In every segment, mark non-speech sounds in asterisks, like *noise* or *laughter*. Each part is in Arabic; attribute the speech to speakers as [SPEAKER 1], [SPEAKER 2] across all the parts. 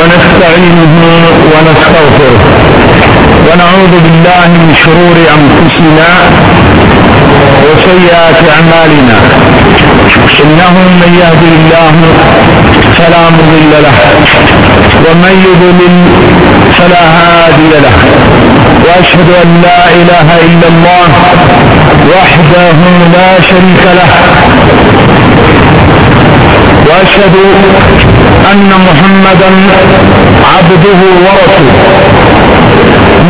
[SPEAKER 1] ونستعينه ونستغفره. ونعوذ بالله من شرور أنفسنا وسيئات أعمالنا. إنه من يهدي الله فلا مضل له ومن يضلل فلا هادي له. وأشهد أن لا إله إلا الله وحده لا شريك له. وأشهد أن محمدا عبده ورسوله.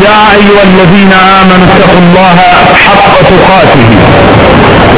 [SPEAKER 1] يا أيها الذين آمنوا اتقوا الله حق تقاته.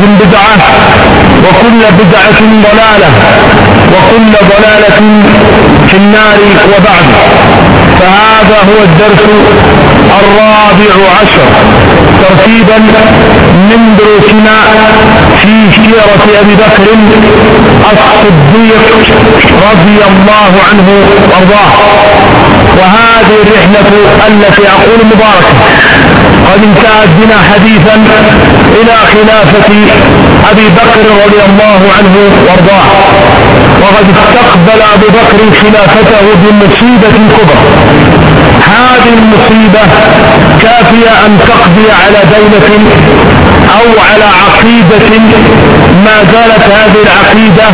[SPEAKER 1] بدعة وكل بدعة ضلالة وكل ضلالة في النار وبعد. فهذا هو الدرس الرابع عشر. ترتيبا من دروسنا في سيرة أبي بكر الصديق رضي الله عنه وأرضاه. وهذه الرحلة التي أقول مباركة. قد انتهت بنا حديثا إلى خلافة أبي بكر رضي الله عنه وأرضاه. وقد استقبل أبو بكر خلافته بمصيبة كبرى هذه المصيبة كافية أن تقضي على دولة أو على عقيدة. ما زالت هذه العقيدة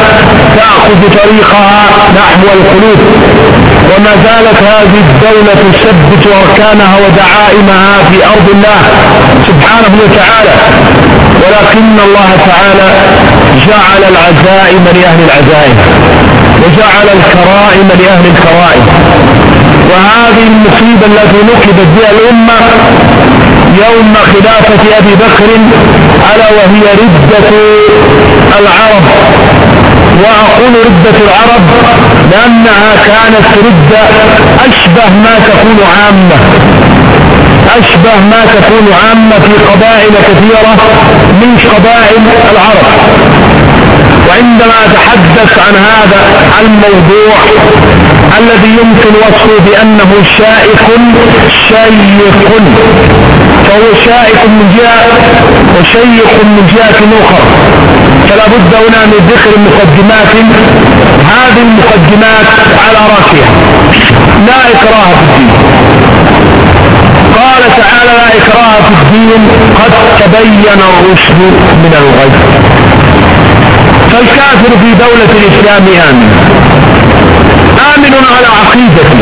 [SPEAKER 1] تأخذ طريقها نحو القلوب. وما زالت هذه الدولة تثبت أركانها ودعائمها في أرض الله سبحانه وتعالى. ولكن الله تعالى جعل العزائم لأهل العزائم. وجعل الكرائم لأهل الكرائم. وهذه المصيبة التي نكبت بها الأمة يوم خلافة أبي بكر ألا وهي ردة العرب. وأقول ردة العرب لأنها كانت ردة أشبه ما تكون عامة. أشبه ما تكون عامة في قبائل كثيرة من قبائل العرب. وعندما أتحدث عن هذا الموضوع الذي يمكن وصفه بأنه شائك شيق فهو شائك من جهة وشيق من جهة أخرى. فلا بد هنا من ذكر مقدمات هذه المقدمات على رأسها. لا إكراه في الدين. قال تعالى لا إكراه في الدين قد تبين الرشد من الغي فالكافر في دولة الإسلام آمن. آمن على عقيدته.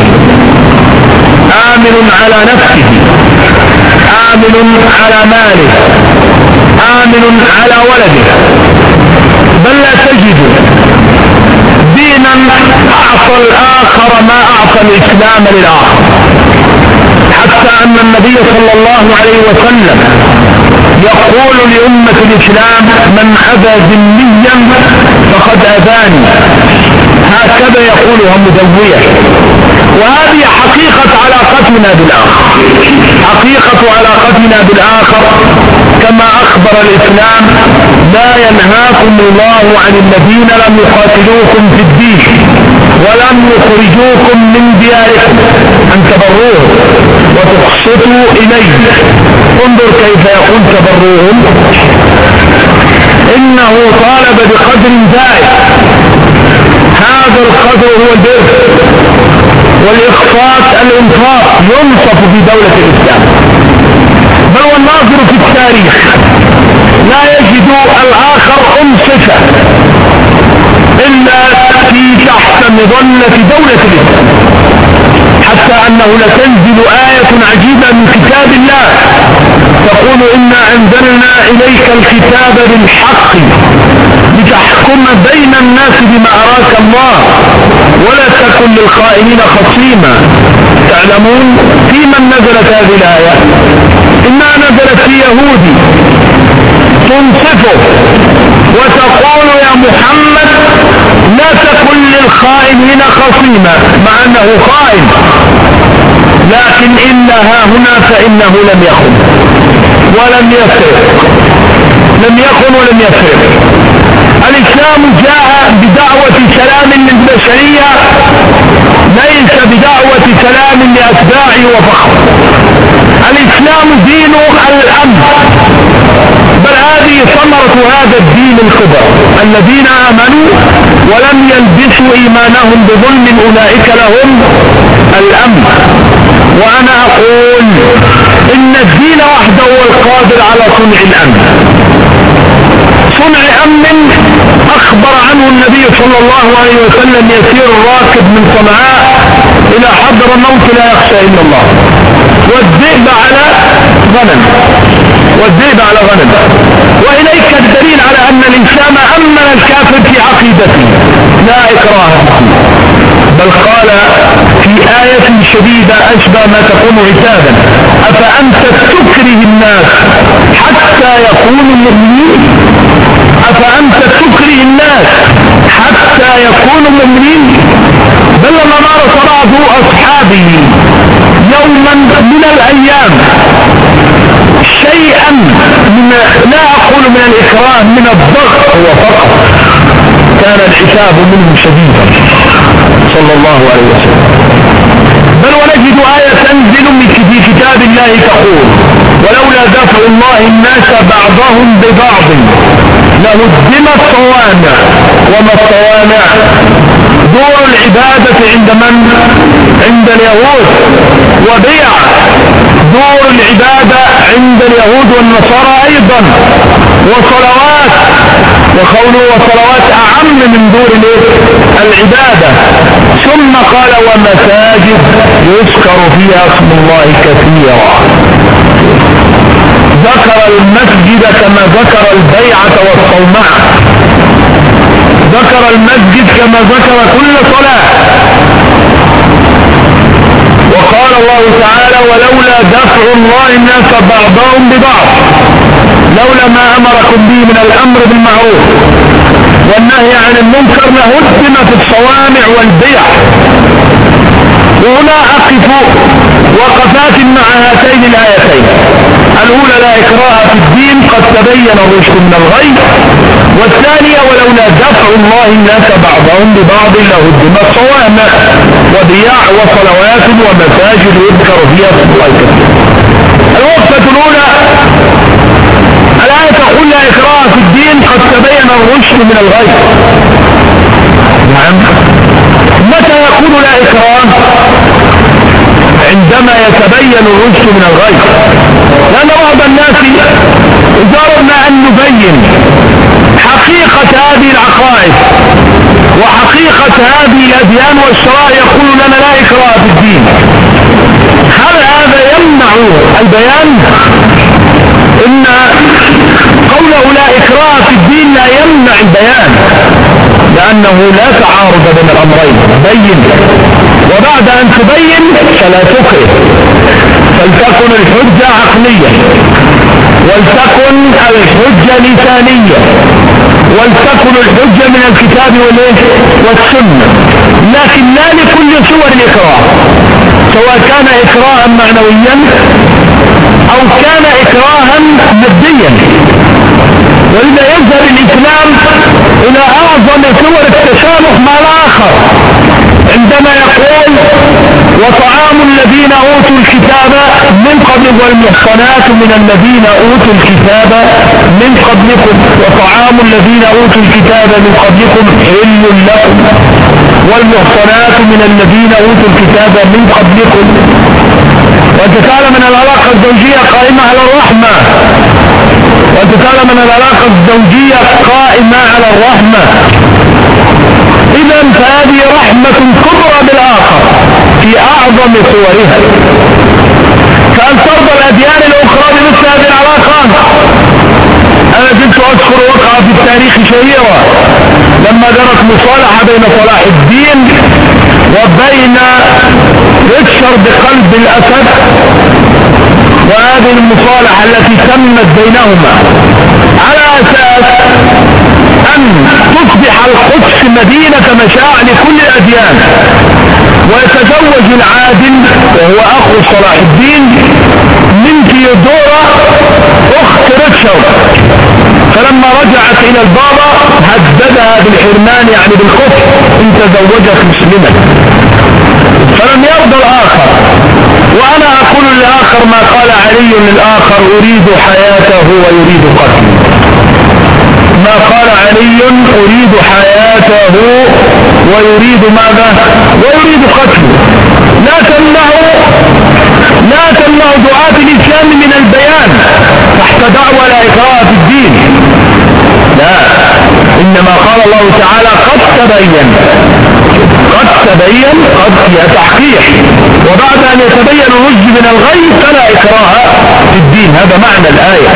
[SPEAKER 1] آمن على نفسه. آمن على ماله. آمن على ولده. بل لا تجد دينا أعطى الآخر ما أعطى الإسلام للآخر. حتى أن النبي صلى الله عليه وسلم يقول لأمة الإسلام من أذى ذميا فقد أذاني. هكذا يقولها مدوية وهذه حقيقة علاقتنا بالآخر. حقيقة علاقتنا بالآخر كما أخبر الإسلام لا ينهاكم الله عن الذين لم يقاتلوكم في الدين. ولم يخرجوكم من دياركم. أن تبروهم وتقسطوا إليه. انظر كيف يقول تبروهم. إنه طالب بقدر زائد. هذا القدر هو البر والإخفاق الإنفاق ينصف في دولة الإسلام. بل والناظر في التاريخ لا تجد الآخر أنصفة إلا في تحت مظلة دولة الإسلام. حتى أنه لتنزل آية عجيبة من كتاب الله. تقول إنا أنزلنا إليك الكتاب بالحق لتحكم بين الناس بما أراك الله. ولا تكن للخائنين خصيما. تعلمون في من نزلت هذه الآية؟ إنها نزلت في يهودي. تنصفه. وتقول يا محمد لا تكن للخائنين خصيما مع أنه خائن. لكن إلا ها هنا فإنه لم يخن. ولم يسرق لم يخن ولم يسرق الإسلام جاء بدعوة سلام للبشرية ليس بدعوة سلام لأتباعه وفخر. الإسلام دين الأمن هذه ثمرة هذا الدين الكبر. الذين آمنوا ولم يلبسوا إيمانهم بظلم أولئك لهم الأمن. وأنا أقول إن الدين وحده هو القادر على صنع الأمن. صنع أمن أخبر عنه النبي صلى الله عليه وسلم يسير الراكب من صنعاء إلى حضر الموت لا يخشى إلا الله. والذئب على غنم. والذئب على غنم. وإليك الدليل على أن الإنسان أمن الكافر في عقيدته. لا إكراه بل قال في آية شديدة أشبه ما تكون عتابا. أفأنت تكره الناس حتى يكونوا مؤمنين؟ أفأنت تكره الناس حتى يكونوا مؤمنين؟ بل لما بعض أصحابه يوما من الأيام شيئا من لا أقول من الإكراه من الضغط. هو فقط كان الحساب منه شديدا. صلى الله عليه وسلم. بل ونجد آية تنزل من كتاب الله تقول ولولا دفع الله الناس بعضهم ببعض لهدمت صوامع. وما الصوامع؟ دور العبادة عند من؟ عند اليهود وبيع. دور العبادة عند اليهود والنصارى أيضا. وصلوات. وقوله وصلوات أعم من دور العبادة. ثم قال ومساجد يذكر فيها اسم الله كثيرا. ذكر المسجد كما ذكر البيعة والصومعة. ذكر المسجد كما ذكر كل صلاة. وقال الله تعالى ولولا دفع الله الناس بعضهم ببعض لولا ما أمركم به من الأمر بالمعروف والنهي عن المنكر لهدمت الصوامع والبيع. وهنا أقف وقفات مع هاتين الآيتين. الأولى لا إكراه في الدين قد تبين الرشد من الغي. والثانية ولولا دفع الله الناس بعضهم ببعض لهدمت صوامع وبياع وصلوات ومساجد يذكر فيها اسم الله كثير الوقفة الأولى الآية تقول لا إكراه في الدين قد تبين الرشد من الغي. نعم. متى يقول لا إكراه؟ عندما يتبين الرشد من الغي لأن بعض الناس أردنا أن نبين حقيقة هذه العقائد وحقيقة هذه الأديان والشرائع. يقول لنا لا إكراه في الدين. هل هذا يمنع البيان؟ إن قوله لا إكراه في الدين لا يمنع البيان لأنه لا تعارض بين الأمرين. بين وبعد أن تبين فلا تكره. فلتكن الحجة عقلية. ولتكن الحجة لسانية. ولتكن الحجة من الكتاب والسنة. لكن لا لكل صور الإكراه. سواء كان إكراها معنويا أو كان إكراها ماديا. ولذا يظهر الإسلام إلى أعظم صور التسامح مع الآخر. عندما وطعام الذين أوتوا الكتاب من قبل والمحصنات من الذين أوتوا الكتاب من قبلكم. وطعام الذين أوتوا الكتاب من قبلكم حل لكم. والمحصنات من الذين أوتوا الكتاب من قبلكم. وانت تعلم ان العلاقة الزوجية قائمة على الرحمة. وأنت تعلم أن العلاقة الزوجية قائمة على الرحمة. إذا فهذه رحمة كبرى بالآخر في أعظم صورها. فهل ترضى الأديان الأخرى بمثل هذه العلاقات أنا كنت أذكر وقعة في التاريخ شهيرة. لما جرت مصالحة بين صلاح الدين وبين ريتشارد بقلب الأسد وهذه المصالحة التي تمت بينهما. على أساس أن تصبح القدس مدينة مشاع لكل الأديان. ويتزوج العادل وهو أخو صلاح الدين من تيودورا أخت ريتشارد فلما رجعت إلى البابا هددها بالحرمان يعني بالكفر إن تزوجت مسلما. فلم يرضى الآخر. وأنا أقول للآخر ما قال علي للآخر أريد حياته ويريد قتله. ما قال علي أريد حياته ويريد ماذا؟ ويريد قتله. لا تمنع لا تمنع دعاة الإسلام من البيان تحت دعوة لا إكراه في الدين. لا إنما قال الله تعالى قد تبين قد تبين قد هي تحقيق. وبعد أن يتبين الرشد من الغي فلا إكراه في الدين. هذا معنى الآية.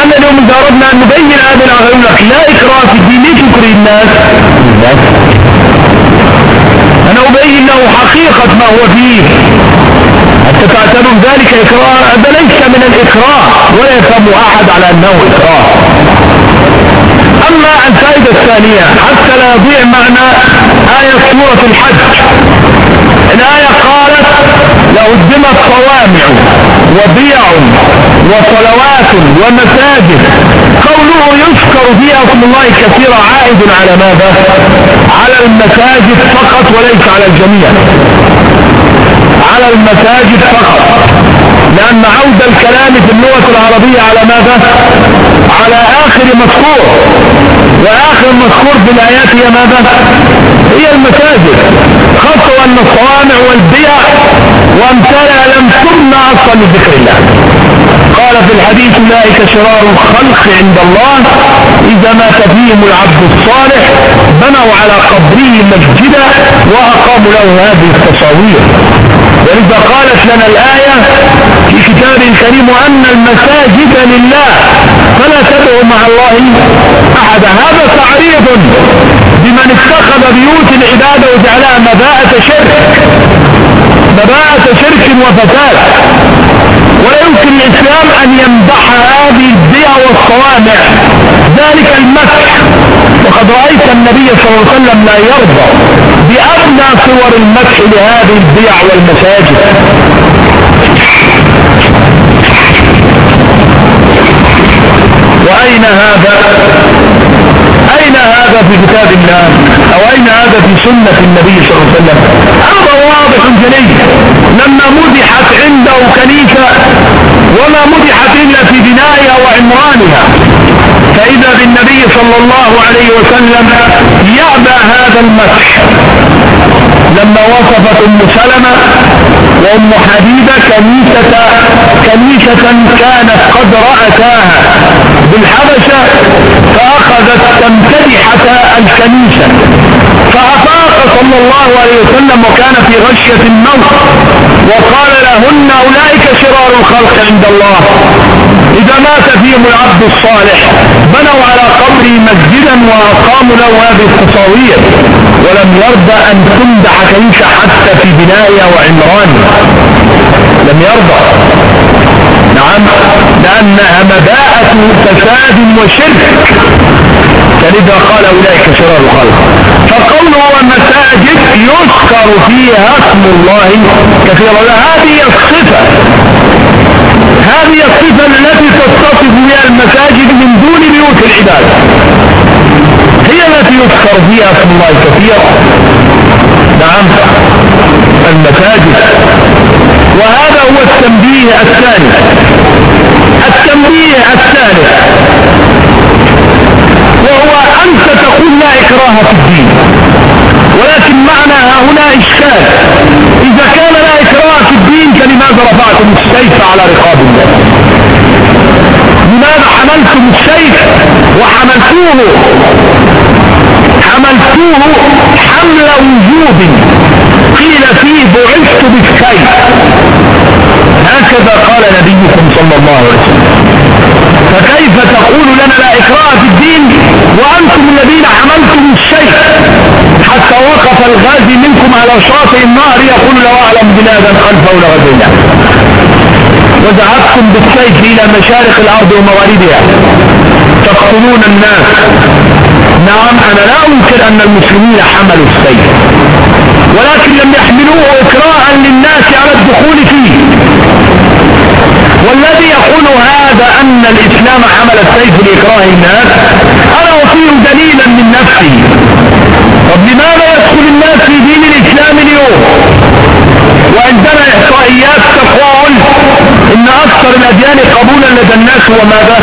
[SPEAKER 1] لأن اليوم إذا أردنا أن نبين هذا الأغير لك لا إكراه في الدين ليش تكري الناس؟ أنا أبين له حقيقة ما هو فيه. حتى تعتبر ذلك إكراه؟ هذا ليس من الإكراه؟ ولا يفهم أحد على أنه إكراه. أما الفائدة الثانية حتى لا يضيع معنى آية سورة الحج. الآية قالت لهدمت صوامع. وبيع وصلوات ومساجد. قوله يذكر فيها اسم الله كثيرا عائد على ماذا؟ على المساجد فقط وليس على الجميع. على المساجد فقط. لأن عود الكلام في اللغة العربية على ماذا؟ على آخر مذكور وآخر مذكور في الآيات هي ماذا؟ هي المساجد خاصة أن الصوامع والبيع وأمثالها لم تمنع أصلا لذكر الله. قال في الحديث أولئك شرار الخلق عند الله إذا مات فيهم العبد الصالح بنوا على قبره مسجدا وأقاموا له هذه التصاوير. ولذا قالت لنا الآية في كتاب الكريم أن المساجد لله. فلا تدعوا مع الله أحدا هذا تعريض بمن اتخذ بيوت العبادة وجعلها مباءة شرك. مباءة شرك وفساد. ولا يمكن الإسلام أن يمدح هذه البيع والصوامع. ذلك المسح. وقد رأيت النبي صلى الله عليه وسلم لا يرضى بأدنى صور المسح لهذه البيع والمساجد. وأين هذا؟ أين هذا في كتاب الله؟ أو أين هذا في سنة النبي صلى الله عليه وسلم؟ هذا واضح جلي لما مدحت عنده كنيسة وما مدحت إلا في بنائها وعمرانها. فإذا بالنبي صلى الله عليه وسلم يعبى هذا المسح. لما وصفت أم سلمة وأم حبيبة كنيسة كنيسة كانت قد رأتاها. بالحبشة فأخذت تمتدحة الكنيسة. فأفاق صلى الله عليه وسلم وكان في غشية الموت. وقال لهن أولئك شرار الخلق عند الله. إذا مات فيهم العبد الصالح. بنوا على قبره مسجدا وأقاموا له هذه التصاوير. ولم يرضى أن تمدح كنيسة حتى في بنائها وعمرانها لم يرضى. نعم لأنها مباءة فساد وشرك. فلذا قال أولئك شرار الخلق. فقوله مساجد يذكر فيها اسم الله كثيرا. هذه الصفة هذه الصفة التي تتصف بها المساجد من دون بيوت العباد. هي التي يذكر فيها اسم الله كثيرا. نعم المساجد. وهذا هو التنبيه الثاني. التنبيه الثالث وهو أنت تقول لا إكراه في الدين. ولكن معنى هنا إشكال. إذا كان لا إكراه في الدين فلماذا رفعتم السيف على رقاب الله؟ لماذا حملتم حملتوه حملتوه حمل وجوب قيل فيه بعثت بالسيف هكذا قال نبيكم صلى الله عليه وسلم. فكيف تقول لنا لا إكراه في الدين وأنتم الذين حملتم الشيء؟ حتى وقف الغازي منكم على شاطئ النهر يقول لو أعلم بلادا خلفه لغزينا. وذهبتم بالسيف إلى مشارق الأرض ومغاربها تقتلون الناس. نعم أنا لا أنكر أن المسلمين حملوا السيف. ولكن لم يحملوه إكراها للناس على الدخول فيه. والذي يقول هذا أن الإسلام حمل السيف لإكراه الناس أنا أعطيه دليلا من نفسي. طب لماذا يدخل الناس في دين الإسلام اليوم؟ وعندنا إحصائيات تقول إن أكثر الأديان قبولا لدى الناس هو ماذا؟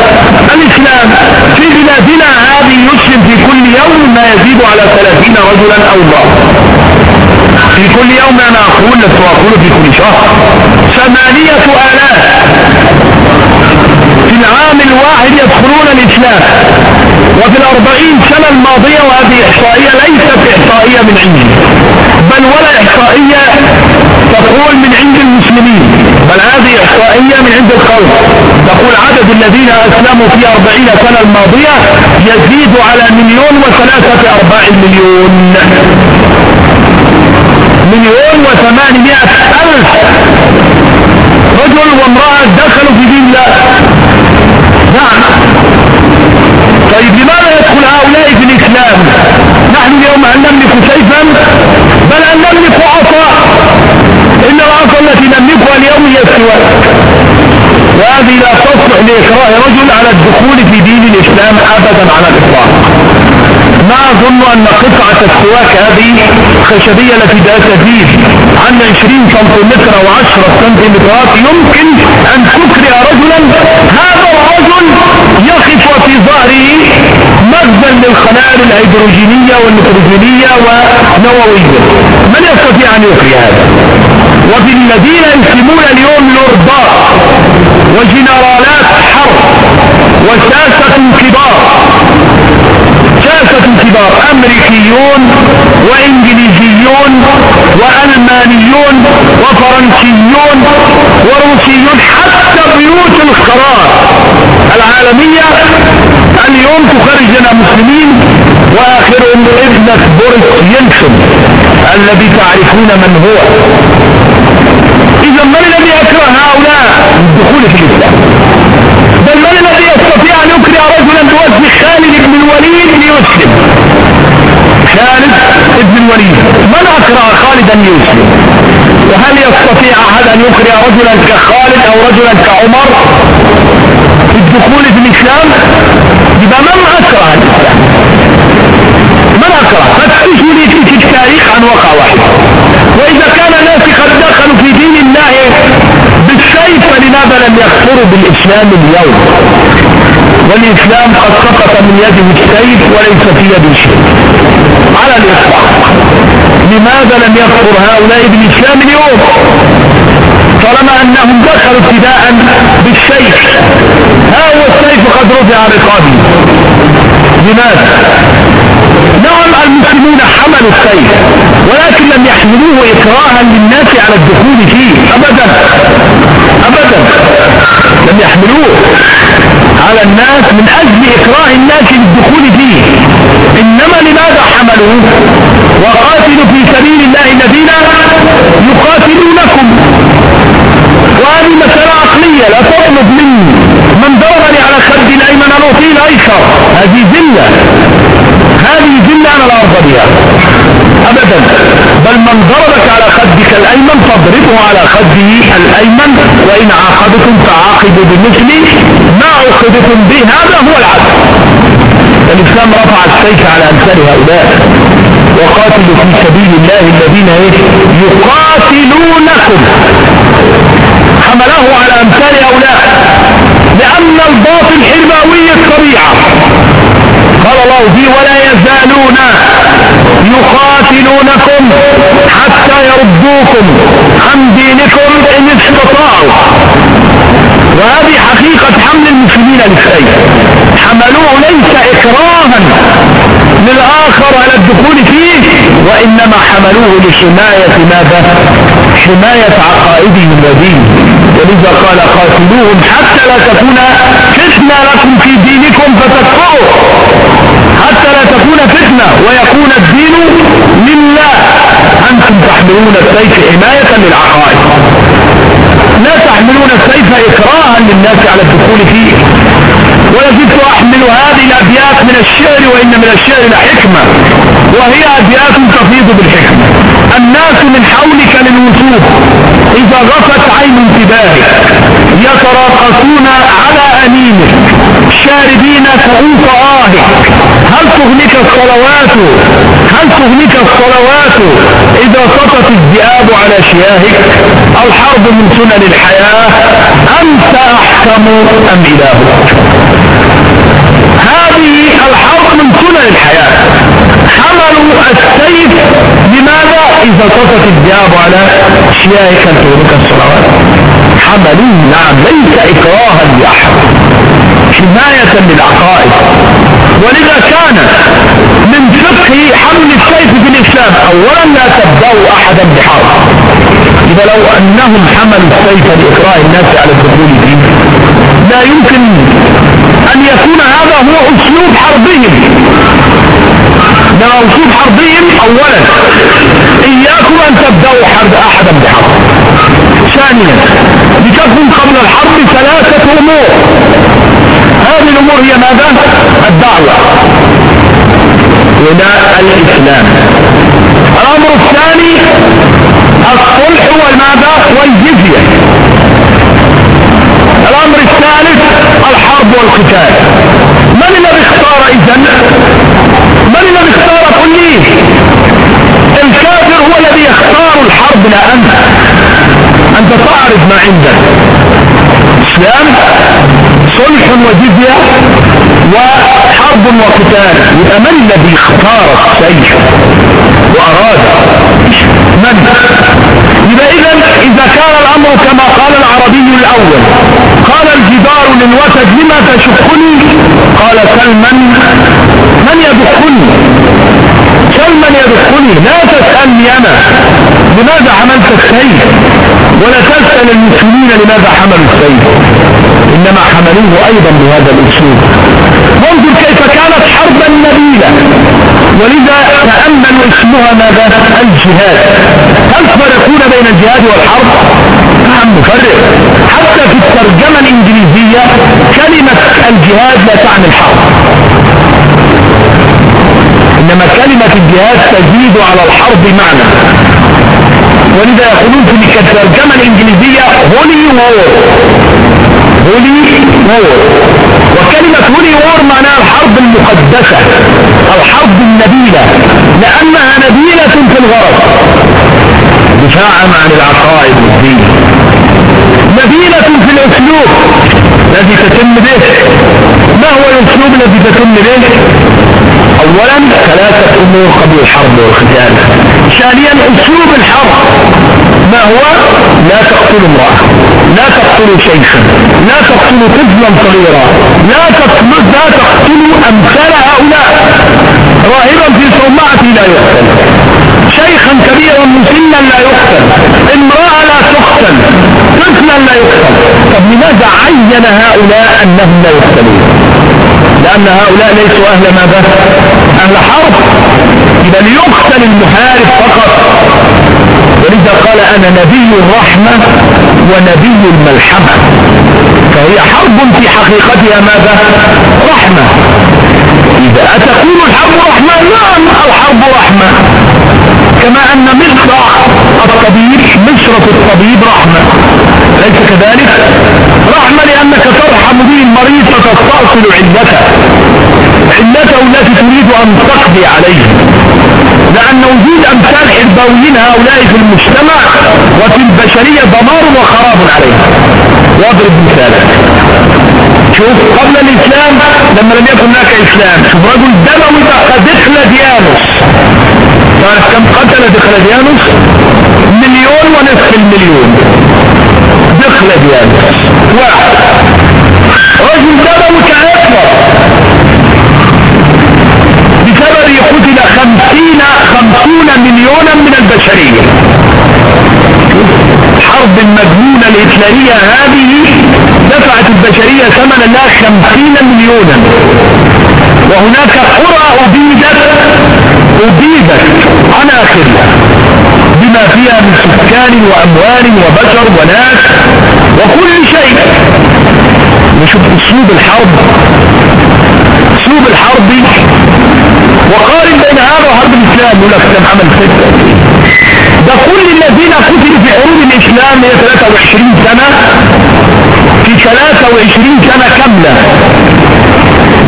[SPEAKER 1] الإسلام. في بلادنا هذه يسلم في كل يوم ما يزيد على ثلاثين رجلا أو الله في كل يوم أنا أقول لست أقول في كل شهر. ثمانية آلاف. في العام الواحد يدخلون الإسلام. وفي الأربعين سنة الماضية وهذه إحصائية ليست إحصائية من عندي. بل ولا إحصائية تقول من عند المسلمين. بل هذه إحصائية من عند القوم. تقول عدد الذين أسلموا في أربعين سنة الماضية يزيد على مليون وثلاثة أرباع المليون. مليون وثمانمائة ألف رجل وامرأة دخلوا في دين الله. نعم. طيب لماذا يدخل هؤلاء في الإسلام؟ نحن اليوم هل نملك سيفا بل أن نملك عصا إن العصا التي نملكها اليوم هي السواك وهذه لا تصلح لإكراه رجل على الدخول في دين الإسلام أبدا على الإطلاق. ما أظن أن قطعة السواك هذه خشبية التي تزيد عن 20 سنتيمتر أو 10 سنتيمترات. يمكن أن تكره رجلا. هذا الرجل يقف في ظهره مخزن للخلايا الهيدروجينية والنيتروجينية ونووية. من يستطيع أن يكره هذا؟ وفي الذين يسلمون اليوم الأرباط وجنرالات حرب وساسة كبار. ساسة كبار أمريكيون وإنجليزيون وألمانيون وفرنسيون وروسيون حتى بيوت القرار العالمية اليوم تخرج لنا مسلمين وآخرهم ابنة بوريس يلسون الذي تعرفون من هو. إذا من الذي أكره هؤلاء؟ الدخول في الإسلام. بل من الذي رجلا بوجه خالد بن الوليد ليسلم. خالد بن الوليد. من أكره خالد أن يسلم وهل يستطيع أحد أن يكره رجلا كخالد أو رجلا كعمر في الدخول في الإسلام؟ يبقى من أكره الإسلام؟ من أكره؟ فتشوا لي في التاريخ عن وقع واحد. وإذا كان الناس قد دخلوا في دين الله بالسيف فلماذا لم يكفروا بالإسلام اليوم؟ والإسلام قد سقط من يده السيف وليس في يده شيء على الإطلاق. لماذا لم يكفر هؤلاء بالإسلام اليوم؟ طالما أنهم دخلوا ابتداء بالسيف ها هو السيف قد رفع رقابه لماذا؟ نعم المسلمون حملوا السيف ولكن لم يحملوه إكراها للناس على الدخول فيه. أبدا. أبدا. لم يحملوه. على الناس من أجل إكراه الناس للدخول فيه. إنما لماذا حملوه؟ وقاتلوا في سبيل الله الذين يقاتلونكم. وهذه مسألة عقلية لا تطلب مني. من ضربني على خدي الأيمن أن أعطيه الأيسر هذه ذلة. هذه ذلة أنا لا أرضى بها. أبدا. بل من ضربك على خدك الأيمن فاضربه على خده الأيمن وإن عاقبتم فعاقبوا بمثل ما عوقبتم به هذا هو العدل. الإسلام رفع السيف على أمثال هؤلاء وقاتلوا في سبيل الله الذين يقاتلونكم. حمله على أمثال هؤلاء لأن الباطل حرباوي الطبيعة. قال الله فيه ولا يزالون يقاتلونكم حتى يردوكم عن دينكم إن استطاعوا. وهذه حقيقة حمل المسلمين للسيف حملوه ليس إكراها للآخر على الدخول فيه وإنما حملوه لحماية ماذا؟ حماية عقائدهم الذين ولذا قال قاتلوهم حتى لا تكون فتنة لكم في دينكم فتكفروا حتى لا تكون فتنة ويكون الدين لله. أنتم تحملون السيف حماية للعقائد. لا تحملون السيف إكراها للناس على الدخول فيه. ولزلت أحمل هذه الأبيات من الشعر وإن من الشعر لحكمة. وهي أبيات تفيض بالحكمة. الناس من حولك للوصول إذا غفت عين انتباهك يتراقصون على أنينك شاربين كؤوس آهك. هل تغنيك الصلوات؟ هل تغنيك الصلوات إذا سقط الذئاب على شياهك؟ الحرب من سنن الحياة أنت أحكم أم إلهك؟ هذه الحرب من سنن الحياة. حملوا السيف لماذا؟ إذا سقط الذئاب على شياهك هل تغنيك الصلوات؟ حملوه نعم ليس إكراها لأحد. حماية للعقائد. ولذا كان من فقه حمل السيف في الإسلام أولا لا تبدأوا أحدا بحرب. إذا لو أنهم حملوا السيف لإكراه الناس على الدخول فيه لا يمكن أن يكون هذا هو أسلوب حربهم. ده أسلوب حربهم أولا إياكم أن تبدأوا حرب أحدا بحرب. ثانيا لتكن قبل الحرب ثلاثة أمور. هذه الأمور هي ماذا؟ الدعوة إلى الإسلام الأمر الثاني الصلح والماذا؟ والجزية الأمر الثالث الحرب والقتال من الذي اختار إذن؟ من الذي اختار كله؟ الكافر هو الذي يختار الحرب لا أنت أنت تعرف ما عندك إسلام صلح وجزية وحرب وقتال. يبقى من الذي اختار السيف وأراد من؟ يبقى إذا إذا كان الأمر كما قال العربي الأول قال الجدار للوسد لما تشقني قال سلما من يدخلني سلما يدخلني. لا تسألني أنا. لماذا عملت السيف؟ ولا تسأل المسلمين لماذا حملوا السيف. إنما حملوه أيضا بهذا الأسلوب. وانظر كيف كانت حربا نبيلة ولذا تأملوا اسمها ماذا؟ الجهاد. هل تفرقون بين الجهاد والحرب؟ نعم مفرق حتى في الترجمة الإنجليزية كلمة الجهاد لا تعني الحرب. إنما كلمة الجهاد تزيد على الحرب معنى. ولذا يقولون في الترجمة الإنجليزية holy war holy war وكلمة holy war معناها الحرب المقدسة الحرب النبيلة لأنها نبيلة في الغرض دفاعا عن العقائد والدين. نبيلة في الأسلوب الذي تتم به. ما هو الأسلوب الذي تتم به؟ اولا ثلاثة أمور قبل الحرب والقتال ثانيا أسلوب الحرب. ما هو؟ لا تقتلوا امرأة. لا تقتلوا شيخا. لا تقتلوا طفلا صغيرا. لا تقتلوا لا تقتلوا أمثال هؤلاء. راهبا في صومعة لا يقتل. شيخا كبيرا مسنا لا يقتل. امرأة لا تقتل. طفلا لا يقتل. طب لماذا عين هؤلاء أنهم لا يقتلون؟ لأن هؤلاء ليسوا أهل ماذا أهل حرب. إذا ليقتل المحارب فقط. ولذا قال أنا نبي الرحمة ونبي الملحمة. فهي حرب في حقيقتها ماذا رحمة. إذا أتكون الحرب رحمة نعم الحرب رحمة. كما أن مصرع الطبيب مشرة الطبيب رحمة. ليس كذلك؟ رحمة لأنك ترحم به المريض فتستأصل علته. علته التي تريد أن تقضي عليه. لأن وجود أمثال حرباويين هؤلاء في المجتمع وفي البشرية دمار وخراب عليه. واضرب مثالك شوف قبل الإسلام لما لم يكن هناك إسلام شوف رجل دموي بقى ديانوس. تعرف كم قتل ديانوس؟ مليون ونصف المليون. أخلد يعني. واحد. رجل دموي كأكبر بسبب قتل خمسين خمسون مليونا من البشرية. الحرب المجنونة الهتلرية هذه دفعت البشرية ثمنا لها خمسين مليونا. وهناك قرى أبيدت أبيدت عن آخرها فيها من سكان وأموال وبشر وناس وكل شيء. نشوف أسلوب الحرب. أسلوب الحرب. وقارن بين هذا وحرب الإسلام. يقول لك كم عمل ستة ده كل الذين قتلوا في حروب الإسلام هي 23 سنة. في 23 سنة كاملة.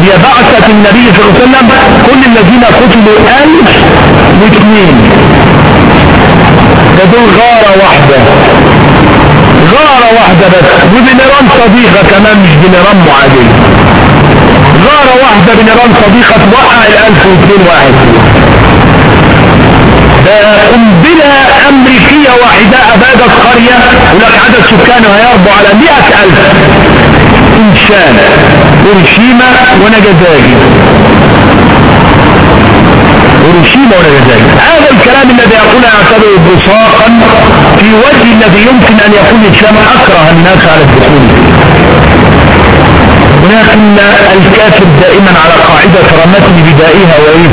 [SPEAKER 1] هي بعثة النبي صلى الله عليه وسلم. كل الذين قتلوا ألف واثنين ده دول غارة واحدة. غارة واحدة بس. وبنيران صديقة كمان مش بنيران معادية غارة واحدة بنيران صديقة توقع الألف واثنين واحد. قنبلة أمريكية واحدة أبادت قرية ولك عدد سكانها يربو على مئة ألف. إنسان هيروشيما ونجازاكي هيروشيما ونجازاكي هذا الكلام الذي يقول يعتبر بصاقا في وجه الذي يمكن أن يكون الإسلام أكره الناس على الدخول. ولكن الكافر دائما على قاعدة رمتني بدائها وإيه؟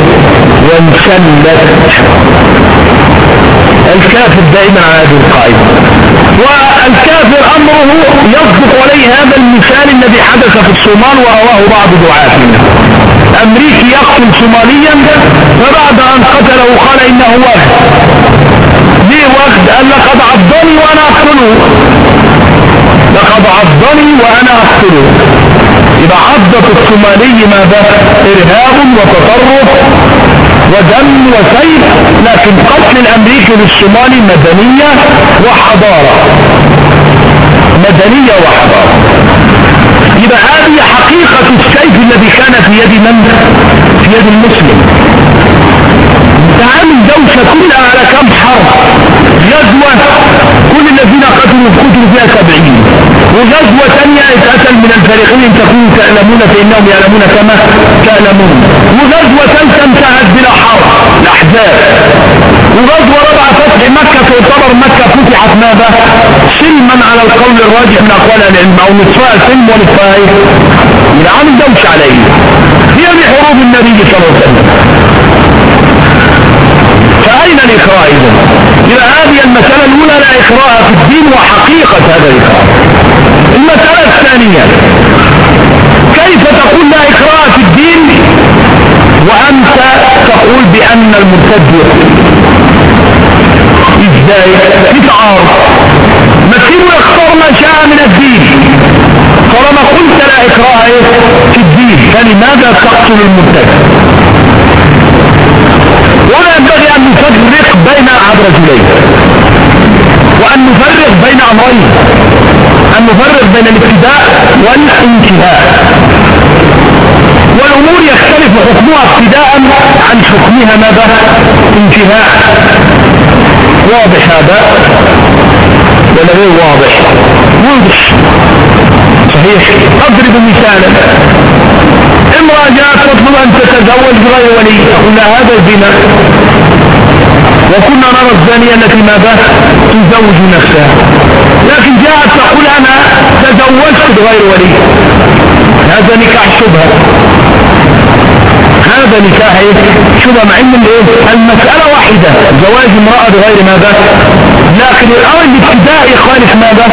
[SPEAKER 1] وانسلت الكافر دائما على هذه القاعدة. والكافر أمره يصدق عليه هذا المثال الذي حدث في الصومال ورواه بعض دعاة أمريكي يقتل صوماليا فبعد أن قتله قال إنه وغد ليه وغد قال لقد عضني وأنا أقتله. لقد عضني وأنا أقتله. إذا عضت الصومالي ماذا؟ إرهاب وتطرف. ودم وسيف لكن قتل الأمريكي للصومالي مدنية وحضارة. مدنية وحضارة. يبقى هذه حقيقة السيف الذي كان في يد من؟ في يد المسلم. تعامل دوشة كلها على كم حرب غزوة. كل الذين قتلوا قتلوا فيها سبعين. وغزوة ثانية اتقتل من الفريقين تكونوا تعلمون فإنهم يعلمون كما تعلمون وغزوة ثالثة انتهت بلا حرب الأحزاب وغزوة رابعة فتح مكة تعتبر مكة فتحت ماذا؟ سلما على القول الراجح من أقوال العلم أو نصفها سلم ونصفها إيه؟ من عامل دوش عليه هي بحروب النبي صلى الله عليه وسلم فأين الإكراه إذا؟ إذا هذه المسألة الأولى لا إكراه في الدين وحقيقة هذا الإكراه المسألة الثانية. كيف تقول لا إكراه في الدين؟ وأنت تقول بأن المرتد إزاي؟ في تعارض مسير يختار ما شاء من الدين. طالما قلت لا إكراه في الدين فلماذا تقتل المرتد؟ ولا ينبغي أن نفرق بين أحد رجلين. وأن نفرق بين أمرين. بين الابتداء والانتهاء. والأمور يختلف حكمها ابتداء عن حكمها ماذا؟ انتهاء. واضح هذا؟ ولا غير واضح؟ واضح. صحيح؟ أضرب مثالا. امرأة جاءت تطلب أن تتزوج بغير ولي. تقول هذا الزنا. وكنا نرى الزانية التي ماذا؟ تزوج نفسها. لكن جاءت تقول أنا تزوجت بغير ولي. هذا نكاح شبهة. هذا نكاح شبهة مع ان الايه المسألة واحدة. زواج امرأة بغير ماذا؟ لكن الأمر الابتداء يخالف ماذا؟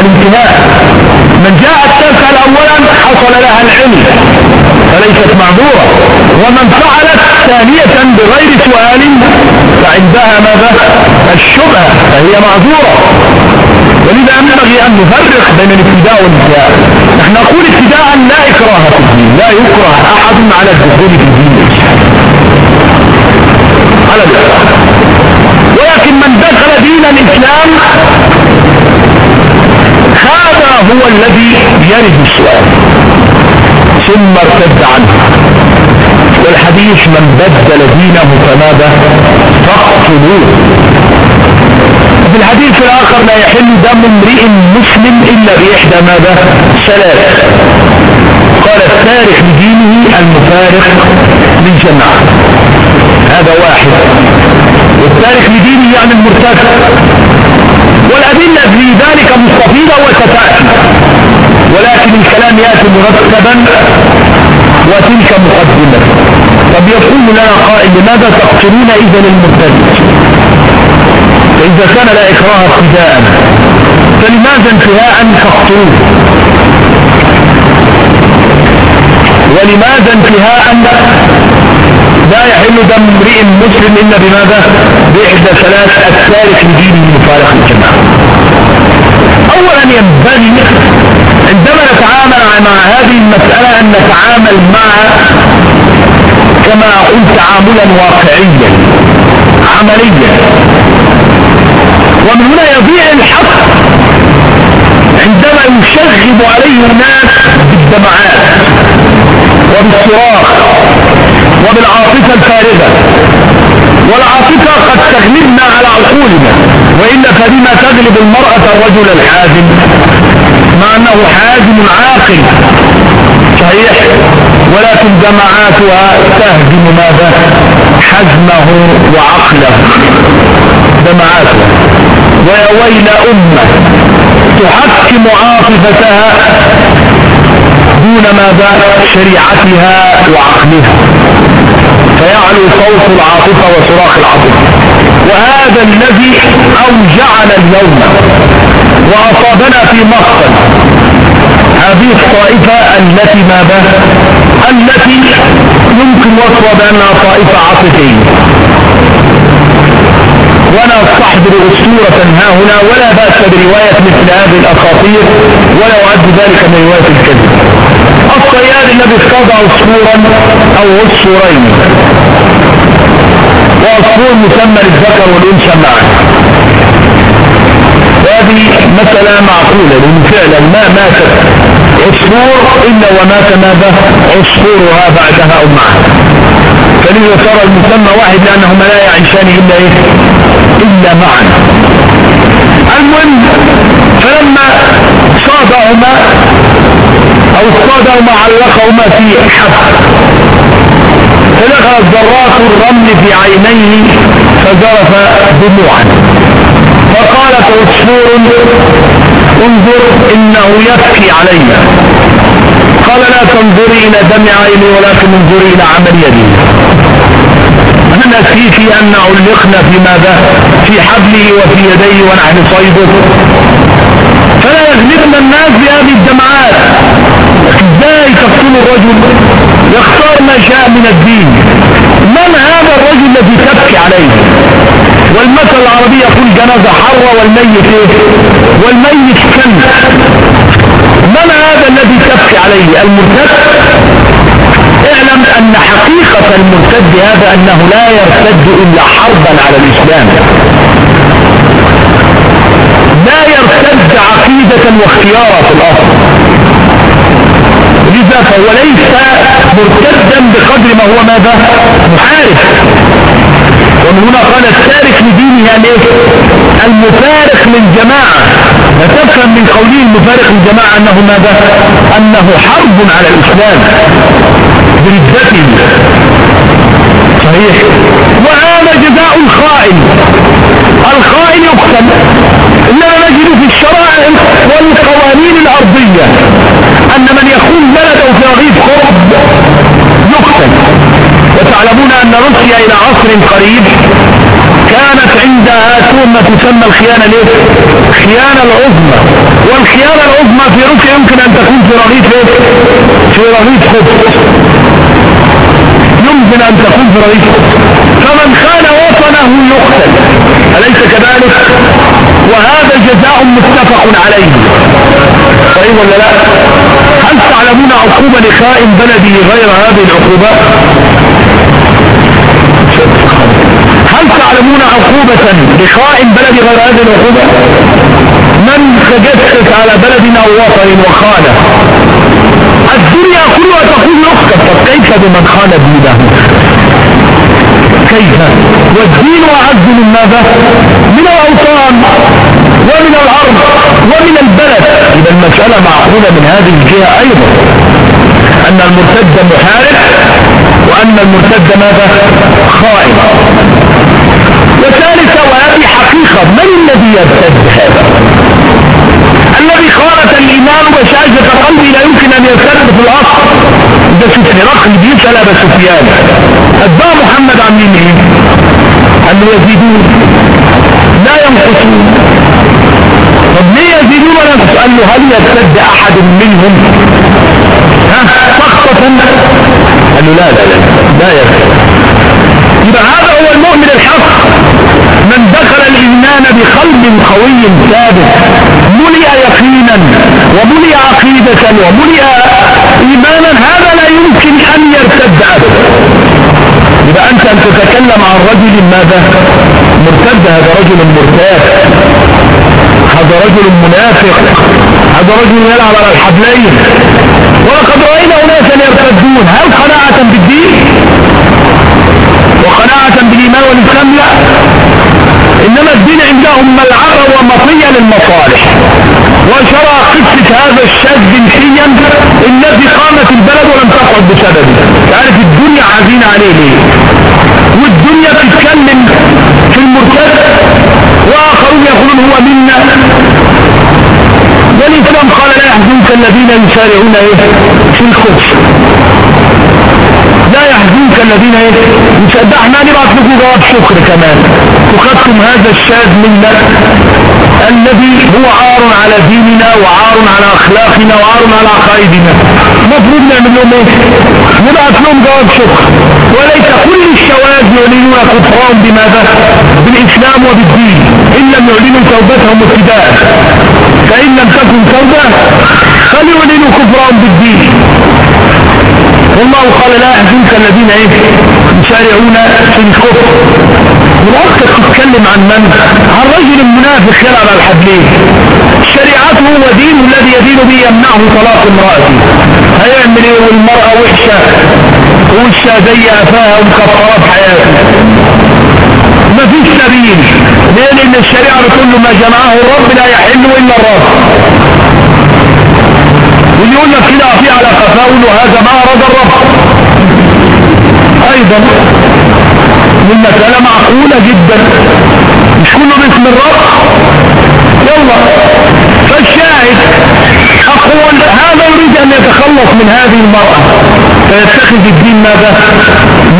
[SPEAKER 1] الانتهاء. من جاءت تسأل اولا حصل لها العلم فليست معذورة. ومن فعلت ثانية بغير سؤال فعندها ماذا؟ الشبهة فهي معذورة. ولذا ينبغي أن نفرق بين الابتداء والانتهاء. نحن نقول ابتداء لا إكراه في الدين لا يكره أحد على الدخول في الدين. على ولكن من دخل دين الإسلام هذا هو الذي يرد السؤال. ثم ارتد عنه. والحديث من بدل دينه فماذا فاقتلوه. في الحديث الآخر لا يحل دم امرئ مسلم إلا بإحدى ماذا؟ ثلاث. قال التارك لدينه المفارق للجماعة. هذا واحد. والتارك لدينه يعني المرتد. والأدلة في ذلك مستفيضة وستأتي. ولكن الكلام يأتي مرتبا وتلك مقدمة. طب يقول لنا قائل لماذا تقتلون إذا المرتد؟ فإذا كان لا إكراه ابتداء. فلماذا انتهاء؟ تقتلوه ولماذا انتهاء؟ لا يحل دم امرئ مسلم إلا بماذا؟ بإحدى ثلاث التارك لدينه مفارق الجماعة. أولا ينبغي عندما نتعامل مع هذه المسألة أن نتعامل مع كما أقول تعاملا واقعيا عمليا. ومن هنا يضيع الحق عندما يشغب عليه الناس بالدمعات وبالصراخ وبالعاطفة الفارغة. والعاطفة قد تغلبنا على عقولنا وإلا فبما تغلب المرأة الرجل الحازم مع أنه حازم عاقل صحيح. ولكن جماعاتها تهدم ماذا؟ حزمه وعقله. جماعاتها. ويا ويل أمة تحكم عاطفتها دون ماذا؟ شريعتها وعقلها. فيعلو صوت العاطفة وصراخ العاطفة. وهذا الذي أوجعنا اليوم وأصابنا في مصر. هذه الطائفة التي ماذا؟ التي يمكن وصفها بأنها طائفة عاطفية. ولا استحضر أسطورة ها هنا ولا بأس برواية مثل هذه الأساطير ولا أعد ذلك من رواية الكذب. الصياد الذي اصطاد عصفورا أو عصفورين وعصفور مسمى للذكر والأنثى معا. وهذه مسألة معقولة لأن فعلا ما ماتت. عصفور إلا ومات ماذا عصفورها بعدها أو معها فلذا صار المسمى واحد لأنهما لا يعيشان إلا إيه؟ إلا معا. المهم فلما صادهما أو اصطادهما علقهما في حب فدخلت ذرات الرمل في عينيه فذرف دموعا. فقالت عصفور انظر إنه يبكي علي. قال لا تنظري إلى دمع عيني ولكن انظري إلى عمل يدي. نسيت أن علقنا في ماذا؟ في حبله وفي يديه ونحن صيده. فلا يغلبنا الناس بهذه الدمعات. إزاي تقتل الرجل؟ يختار ما شاء من الدين. من هذا الرجل الذي تبكي عليه؟ والمثل العربي يقول جنازة حرة والميت إيه؟ والميت كنز من هذا الذي تبكي عليه؟ المرتد؟ اعلم أن حقيقة المرتد هذا أنه لا يرتد إلا حربا على الإسلام. لا يرتد عقيدة واختيارا في الاصل لذا فهو ليس مرتدا بقدر ما هو ماذا؟ محارب. ومن هنا قال التارك لدينه يعني إيه؟ المفارق للجماعة. فتفهم من قوله المفارق للجماعة أنه ماذا؟ أنه حرب على الإسلام. بردته صحيح. وهذا جزاء الخائن. الخائن يقتل انما نجد في الشرائع والقوانين الأرضية أن من يخون بلده في رغيف قرب يقتل وتعلمون أن روسيا إلى عصر قريب كانت عندها تهمة تسمى الخيانة ليه؟ الخيانة العظمى. والخيانة العظمى في روسيا يمكن أن تكون في رغيف إيه في رغيف خبز. يمكن أن تكون في رغيف فمن خان وطنه يقتل. أليس كذلك؟ وهذا جزاء متفق عليه. صحيح ولا لا؟ هل تعلمون عقوبة لخائن بلدي غير هذه العقوبات هل تعلمون عقوبة لخائن بلدي غير هذه العقوبة؟ من تجسس على بلد أو وطن وخانه الدنيا كلها تقول يخطب طب كيف بمن خان دينه؟ كيف؟ والدين أعز من ماذا؟ من الأوطان ومن الأرض ومن البلد. إذا المسألة معقولة من هذه الجهة أيضا. أن المرتد محارب وأن المرتد ماذا؟ خائن. وثالثا وهذه حقيقة من الذي يرتد هذا؟ الذي خالط الإيمان وشاجة قلبي لا يمكن أن يرتد في الأصل ده شوف هرقل بيسأل أبا سفيان. أتباع محمد عاملين إيه؟ قال له يزيدون لا ينقصون طب ليه يزيدون ولا ينقصون؟ قال له هل يرتد أحد منهم؟ ها؟ سخطة قال له لا لا لا لا يرتد. يبقى هذا هو المؤمن الحق. دخل الإيمان بقلب قوي ثابت. ملئ يقينا وملئ عقيدة وملئ إيمانا. هذا لا يمكن أن يرتد. أبدا يبقى أنت أن تتكلم عن رجل ماذا؟ مرتد. هذا رجل مرتاد. هذا رجل منافق. هذا رجل يلعب على الحبلين. ولقد رأينا أناسا يرتدون. هل قناعة بالدين؟ وقناعة بالإيمان والإسلام لا. إنما الدين عندهم ملعبة ومطية للمصالح. وشرع قصة هذا الشاذ بنسيا الذي قامت البلد ولم تقعد بسببه. تعرف الدنيا عزينة عليه ليه؟ والدنيا بتتكلم في المرتد وآخرون يقولون هو منا. والإسلام قال لا يحزنك الذين يسارعون إيه؟ في الكفر لا يحزنك الذين إيه؟ يصدق إحنا نبعث لكم جواب شكر كمان. وخدتم هذا الشاذ منا الذي هو عار على ديننا وعار على أخلاقنا وعار على عقائدنا المفروض نعمل لهم إيه نبعث لهم جواب شكر. وليس كل الشواذ يعلنون كفرهم بماذا؟ بالإسلام وبالدين. إن لم يعلنوا توبتهم ابتداء. فإن لم تكن توبة فليعلنوا كفرهم بالدين. والله قال لا يحزنك الذين إيه؟ يسارعون في الكفر. والأخت تتكلم عن من؟ عن رجل منافق يلعب على الحبلين شريعته ودينه الذي يدين به يمنعه طلاق امرأته هيعمل إيه والمرأة وحشة. وشها زي أفاها ومكفرات حياته ما فيش سبيل. ليه؟ لأن الشريعة له ما جمعه الرب لا يحل إلا الرب. واللي يقول لك كده في على قفاول وهذا ما أراد الرب. أيضا. والمسألة معقولة جدا. مش كله باسم الرب؟ يلا. فالشاهد أقول هذا يريد أن يتخلص من هذه المرأة. فيتخذ الدين ماذا؟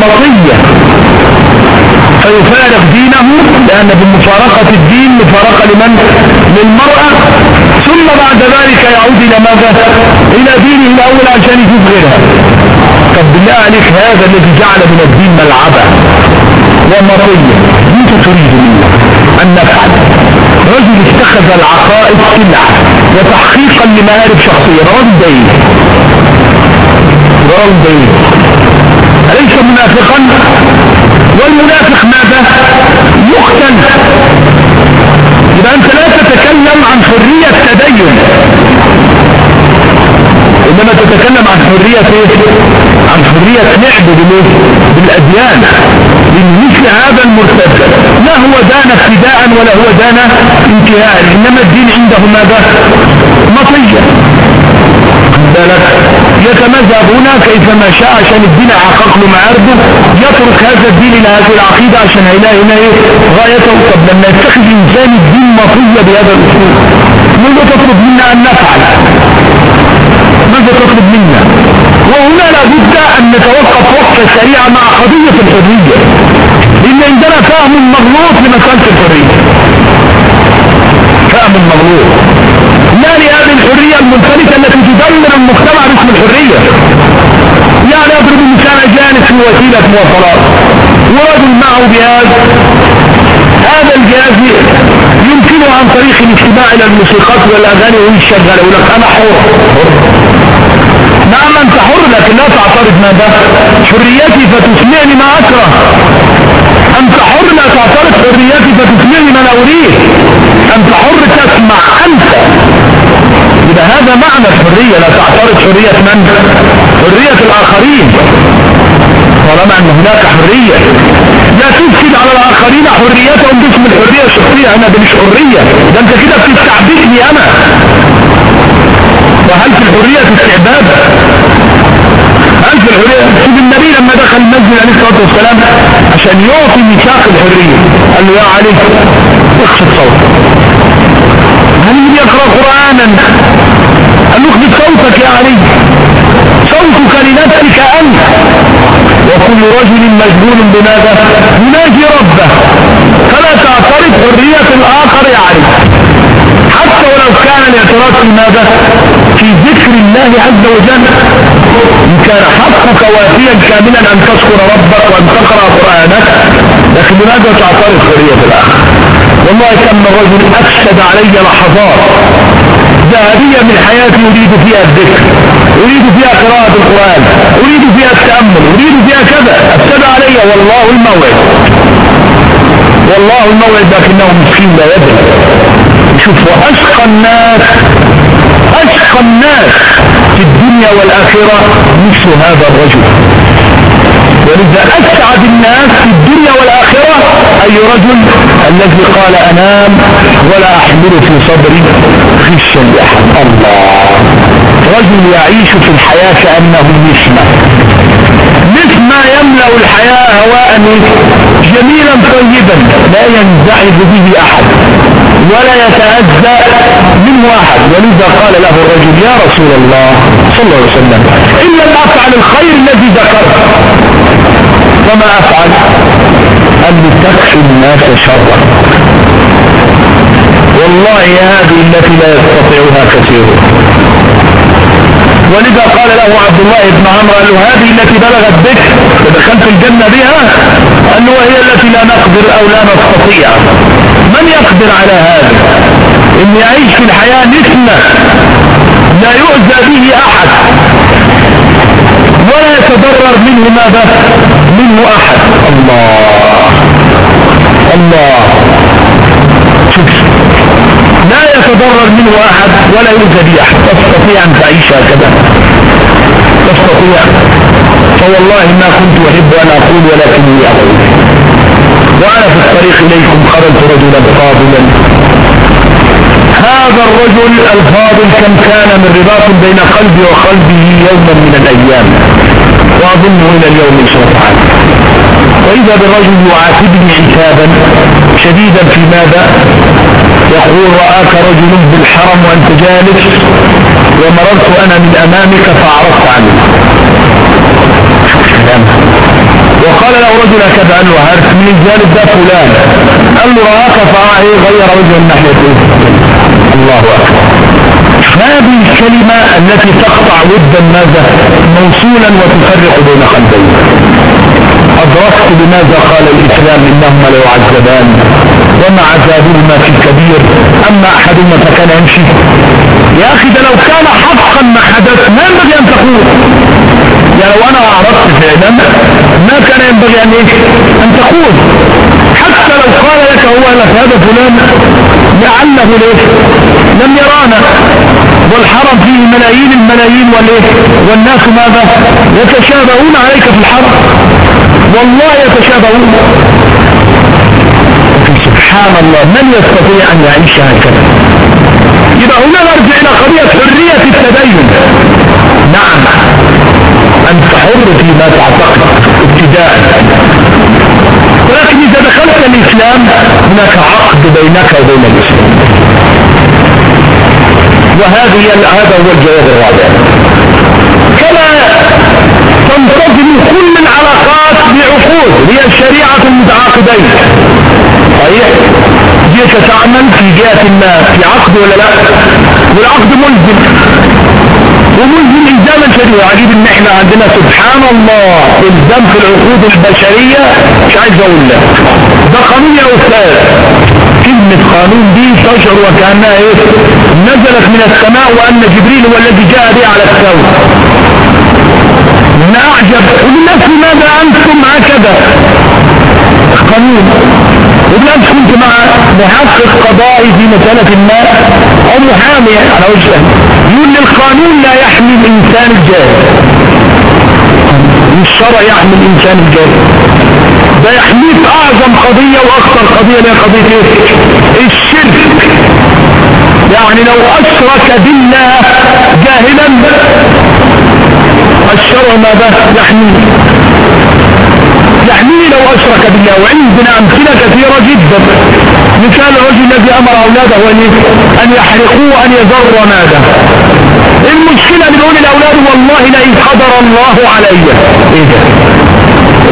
[SPEAKER 1] مطية. فيفارق دينه لأن بمفارقة الدين مفارقة لمن؟ للمرأة. ثم بعد ذلك يعود إلى ماذا؟ إلى دينه الأول عشان يشوف غيرها طب بالله عليك هذا الذي جعل من الدين ملعبة. ومرية أنت تريد منا أن نفعل؟ رجل اتخذ العقائد سلعة وتحقيقا لمآرب شخصية. رجل دين. رجل دين. أليس منافقا؟ والمنافق ماذا؟ يقتل يبقى أنت لا تتكلم عن حرية تدين انما تتكلم عن حرية إيه؟ عن حرية لعب بالايه بالأديان. من مثل هذا المرتد. لا هو دان ابتداء ولا هو دان انتهاء. إنما الدين عنده ماذا؟ مطية بالك. يتمذهب هنا كيفما شاء عشان الدين يحقق له معارضه. يترك هذا الدين إلى هذه العقيدة عشان هيلاقي هنا إيه؟ غايته. طب لما يتخذ انسان الدين مطية بهذا الأسلوب ماذا تطلب منا أن نفعل؟ ماذا تطلب منا وهنا لابد أن نتوقف وقفة سريعة مع قضية الحرية. لأن عندنا فهم مغلوط لمسألة الحرية. فهم مغلوط. لا لهذه الحرية المنفلتة التي تدمر المجتمع باسم الحرية. يعني اضرب مثال جانب في وسيلة مواصلات. ورجل معه جهاز. هذا الجهاز يمكنه عن طريق الاستماع إلى الموسيقات والأغاني ويشغل. يقول لك أنا حر نعم أنت حر لكن لا تعترض ماذا؟ حريتي فتسمعني ما أكره. أنت حر لا تعترض حريتي فتسمعني ما لا أريد. أنت حر تسمع أنت. يبقى هذا معنى الحرية لا تعترض حرية من؟ حرية الآخرين. طالما أن هناك حرية. لا تفسد على الآخرين حريتهم باسم الحرية الشخصية. أنا مش حرية. ده أنت كده بتستعبدني أنا. وهل في الحرية استعباد؟ ألف الحرية شوف النبي لما دخل المسجد عليه الصلاة والسلام عشان يعطي ميثاق الحرية قال له يا علي اخفض صوتك. هل يقرأ قرآنا؟ قال له اخفض صوتك يا علي. صوتك لنفسك أنت. وكل رجل مجبول بماذا؟ يناجي ربه. فلا تعترض حرية الآخر يا علي. حتى ولو كان الاعتراض في ماذا في ذكر الله عز وجل. إن كان حقك وافيا كاملا أن تذكر ربك وأن تقرأ قرآنك. لكن لماذا تعترض حرية الآخر. والله كم رجل أفسد علي لحظات. ذهبية من حياتي أريد فيها الذكر. أريد فيها قراءة القرآن. أريد فيها التأمل. أريد فيها كذا. أفسد علي. والله الموعد. والله الموعد لكنه مسكين لا يدري. شوف وأشقى الناس أشقى الناس في الدنيا والآخرة مثل هذا الرجل. ولذا أسعد الناس في الدنيا والآخرة أي رجل الذي قال أنام ولا أحمل في صدري خشا لأحد. الله. رجل يعيش في الحياة كأنه نسمة نسمة يملأ الحياة هواء جميلا طيبا لا ينزعج به أحد ولا يتأذى منه أحد ولذا قال له الرجل يا رسول الله صلى الله عليه وسلم إن لم أفعل الخير الذي ذكرت فما أفعل؟ أن تكفي الناس شرا. والله هذه التي لا يستطيعها كثير. ولذا قال له عبد الله بن عمرو قال له هذه التي بلغت بك ودخلت الجنة بها؟ قال له وهي التي لا نقدر أو لا نستطيع. من يقدر على هذا؟ ان يعيش في الحياة نسمة لا يؤذى به أحد. ولا يتضرر منه ماذا؟ منه أحد. الله. الله. شوف. لا يتضرر منه أحد ولا يؤذى أحد. تستطيع أن تعيش هكذا؟ تستطيع. فوالله ما كنت أحب أن أقول ولكني أقول. وأنا في الطريق إليكم خرجت رجلا فاضلا هذا الرجل الفاضل كم كان من رباط بين قلبي وقلبه يوما من الأيام. وأظنه إلى اليوم إن شاء الله. وإذا بالرجل يعاتبني عتابا شديدا في ماذا؟ يقول رآك رجل بالحرم وأنت جالس ومررت أنا من أمامك فأعرضت عنه وقال له رجل قال له عارف من الجانب ده فلان. قال له رآك فغير وجه الناحية الله أكبر. هذه الكلمة التي تقطع ودا ماذا؟ موصولا وتفرق بين قلبين أدركت بماذا قال الإسلام إنهما لو عذبان وما عذابهما في الكبير. أما أحدهما فكان يمشي. يا أخي ده لو كان حقا ما حدث ما ينبغي أن تقول. يعني لو أنا أعرضت فعلا ما كان ينبغي أن إيه أن تقول. حتى لو قال لك هو لك هذا فلان لعله ليه لم يرانا. والحرم فيه ملايين الملايين والناس ماذا؟ يتشابهون عليك في الحرم. والله يتشابهون. سبحان الله من يستطيع أن يعيش هكذا؟ يبقى هنا نرجع إلى قضية حرية التدين. نعم أنت حر فيما تعتقد ابتداء. ولكن إذا دخلت الإسلام هناك عقد بينك وبين الإسلام. وهذه هذا هو الجواب الرابع. كما تنتظم كل العلاقات هي الشريعة المتعاقدين. صحيح؟ جيت تعمل في جهة ما في عقد ولا لا؟ والعقد ملزم. وملزم إلزاما شديد. وعجيب إن إحنا عندنا سبحان الله إلزام في العقود البشرية. مش عايز أقول لك. ده قانون يا أستاذ. كلمة قانون دي تشعر وكأنها إيه؟ نزلت من السماء وأن جبريل هو الذي جاء بها على السوء. من أعجب والناس لماذا أنتم هكذا؟ قانون وبالأمس كنت مع محقق قضائي في مسألة ما أو محامي على وجهه. يقول القانون لا يحمي الإنسان الجاهل. الشرع يحمي الإنسان الجاهل. ده يحميك أعظم قضية وأخطر قضية اللي هي قضية إيه؟ الشرك. يعني لو أشرك بالله جاهلا الشرع ماذا؟ يحميه. يحميه لو أشرك بالله. وعندنا أمثلة كثيرة جدا. مثال الرجل الذي أمر أولاده أن يحرقوه وأن يذروا ماذا؟ المشكلة بنقول الأولاد والله لئن قدر الله علي. إيه ده؟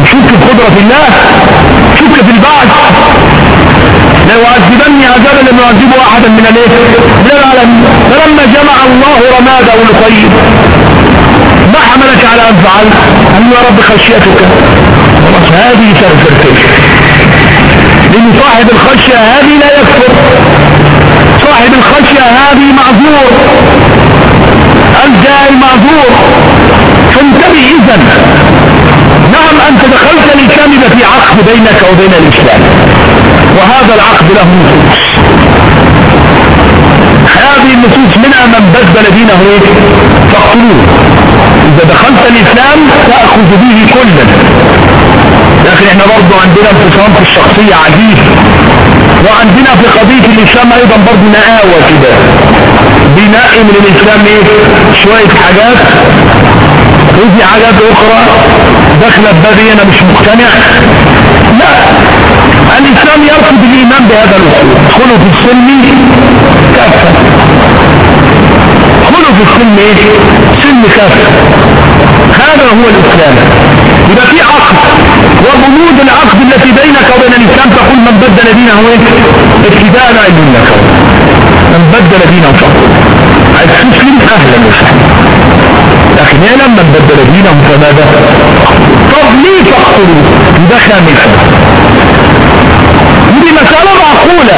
[SPEAKER 1] شك في قدرة الله. شك في البعث. لا يعذبني عذابا لم يعذبه احدا من الإيه؟ من العالمين فلما جمع الله رماده ولقيم ما حملك على أن فعلت. قال يا رب خشيتك. هذه تغفر لأن صاحب الخشية هذه لا يكفر. صاحب الخشية هذه معذور. الجاهل معذور. فانتبه اذا نعم أنت دخلت الاسلام في عقد بينك وبين الإسلام. وهذا العقد له نصوص. هذه النصوص منها من بدل دينه فاقتلوه. اذا دخلت الإسلام تأخذ به كلا. لكن إحنا برضو عندنا انفصام في الشخصية عجيب. وعندنا في قضية الإسلام أيضا برضو نقاوة كده. بناء من الإسلام إيه؟ شوية حاجات. وفي حاجات أخرى داخلة ببابي أنا مش مقتنع. لا الإسلام يرفض الإيمان بهذا الاسلوب ادخلوا في السلم كافة. ادخلوا في السلم إيه؟ سلم كافه هذا هو الإسلام. يبقى في عقد. وبنود العقد التي بينك وبين الإسلام تقول من بدل دينه إيه؟ ابتداء لا دينك من بدل دينه فقط. عايز تسلم أهلا وسهلا لكن يعلم من بدل دينه فماذا؟ طب ليه تقتلوا ده خامسا دي مسألة معقولة.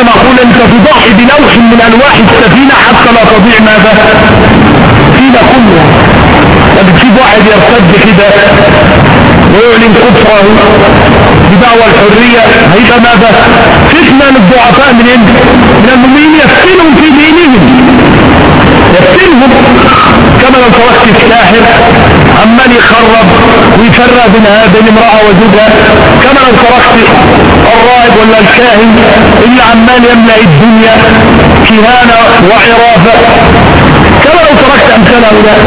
[SPEAKER 1] المسألة معقولة أنت تضحي بلوح من الواح السفينة حتى لا تضيع ماذا؟ فينا كله. بتشوف واحد يرتد كده ويعلن كفره بدعوى الحرية هيبقى ماذا؟ فتنة للضعفاء من عند من المؤمنين يفتنهم في دينهم. يفتنهم. كما لو تركت الساحر عمال يخرب ويفرق بين بين امرأة وزوجها كما لو تركت الراهب ولا الكاهن؟ اللي عمال يملأ الدنيا كهانة وعرافة كما لو تركت أمثال هؤلاء؟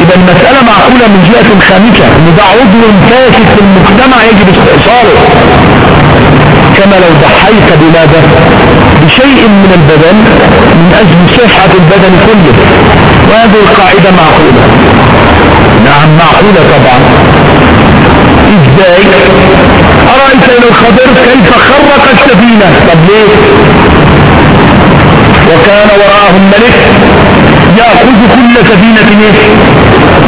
[SPEAKER 1] يبقى المسألة معقولة من جهة خامسة ان ده عضو فاسد في المجتمع يجب استئصاله. كما لو ضحيت بماذا بشيء من البدن من أجل صحة البدن كله. وهذه القاعدة معقولة. نعم معقولة طبعا. إزاي؟ أرأيت إلى الخضر كيف خرق السفينة طب ليه؟ وكان وراءهم ملك يأخذ كل سفينة إيه؟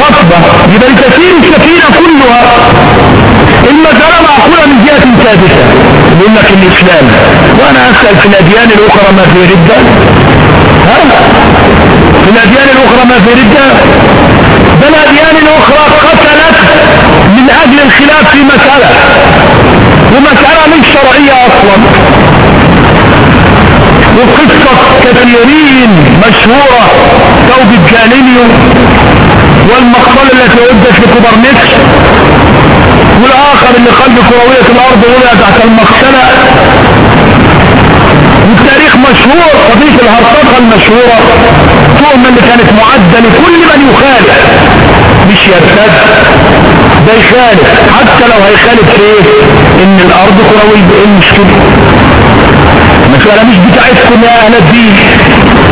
[SPEAKER 1] غصبة يبقى تسير السفينة كلها. المسألة معقولة من جهة ثابتة يقول لك الإسلام. وأنا أسأل في الأديان الأخرى ما في ردة. ها؟ في الأديان الأخرى ما في ردة. ده الأديان الأخرى قتلت من أجل الخلاف في مسألة. ومسألة مش شرعية أصلا. وقصة كثيرين مشهورة. توبة جالينيو والمقتل التي عدت لكوبرنيكس والآخر اللي قلب كروية الأرض وضع تحت المقتلة. والتاريخ مشهور قضية الهرطقة المشهورة تهمة اللي كانت معدة لكل من يخالف. مش يرتد ده يخالف. حتى لو هيخالف إيه إن الأرض كروية إيه المشكلة؟ المسألة مش بتاعتكم يا أهل الدين.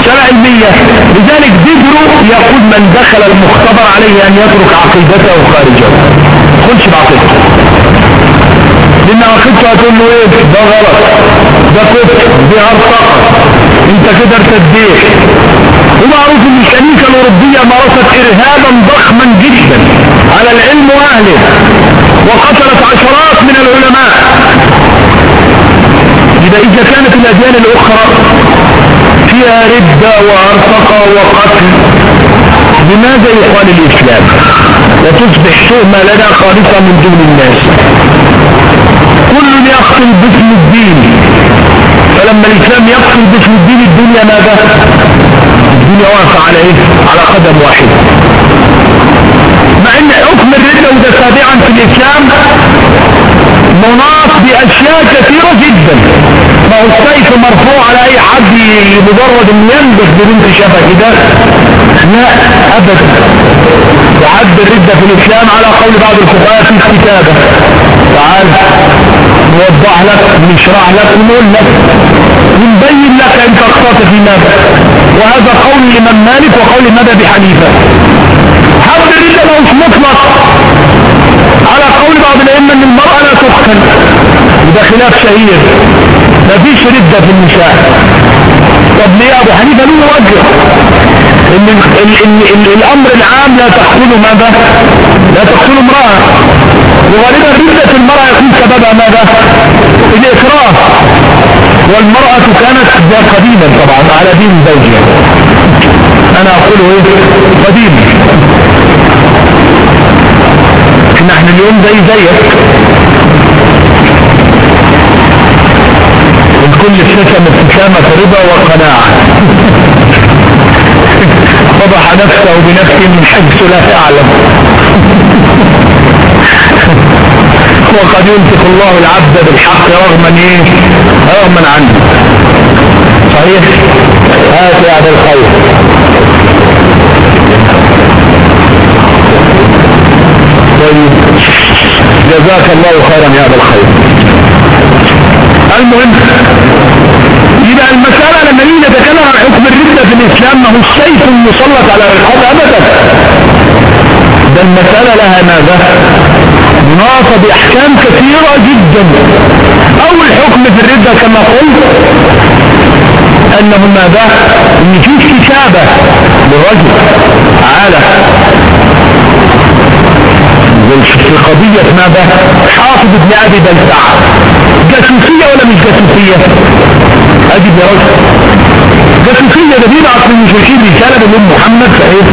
[SPEAKER 1] سنة علمية لذلك ذكروا يقول من دخل المختبر عليه أن يترك عقيدته خارجه خلش بعقيدته لأن عقيدته هتقول له إيه؟ ده غلط. ده كفر. دي هرطقة أنت كده ارتديت ومعروف إن الكنيسة الأوروبية مارست ارهابا ضخما جدا على العلم وأهله وقتلت عشرات من العلماء. إذا إذا كانت الأديان الأخرى فيها ردة وارتقى وقتل لماذا يقال الإسلام؟ وتصبح تهمة لنا خالصة من دون الناس. كل يقتل باسم الدين. فلما الإسلام يقتل باسم الدين الدنيا ماذا؟ الدنيا واقفة على إيه؟ على قدم واحد. مع إن حكم الردة وده تابعا في الإسلام مناط بأشياء كثيرة جدا. هو السيف مرفوع على أي حد مجرد أن ينبخ ببنت شافها كده لا ابدا. وحد الردة في الإسلام على قول بعض الفقهاء في الكتابة تعال نوضح لك نشرح لك ونقول لك ونبين لك انت اخطأت في ماذا وهذا قول الإمام مالك وقول المذهب حنيفة. حد الردة مش مطلق. على قول بعض الأئمة إن المرأة لا تقتل. وده خلاف شهير. مفيش ردة في النساء طب ليه أبو حنيفة؟ له وجه إن ال ال ال الأمر العام لا تقتل ماذا؟ لا تقتل امرأة. وغالبا ردة المرأة يكون سببها ماذا؟ الإكراه. والمرأة كانت قديما طبعا على دين زوجها. أنا أقول إيه؟ قديم نحن اليوم زي زيك. الكل ابتسم ابتسامة رضا وقناعة. *laughs* فضح نفسه بنفسه من حيث لا يعلم *laughs* وقد ينفق الله العبد بالحق رغما إيه رغما عنه. صحيح؟ هات يا عبد الخير. طيب. جزاك الله خيرا يا ابا الخير. المهم يبقى المسألة لما نيجي نتكلم عن حكم الردة في الإسلام ما هو السيف المسلط على الرقاب أبدا. ده المسألة لها ماذا؟ مناطة بأحكام كثيرة جدا. أول حكم في الردة كما قلت أنه ماذا؟ إن في كتابة للرجل تعالى في قضية ماذا؟ حافظ ابن أبي بلتع جاسوسية ولا مش جاسوسية؟ أجيب يا رجل. جاسوسية ده بيبعث للمشركين رسالة من محمد فإيه؟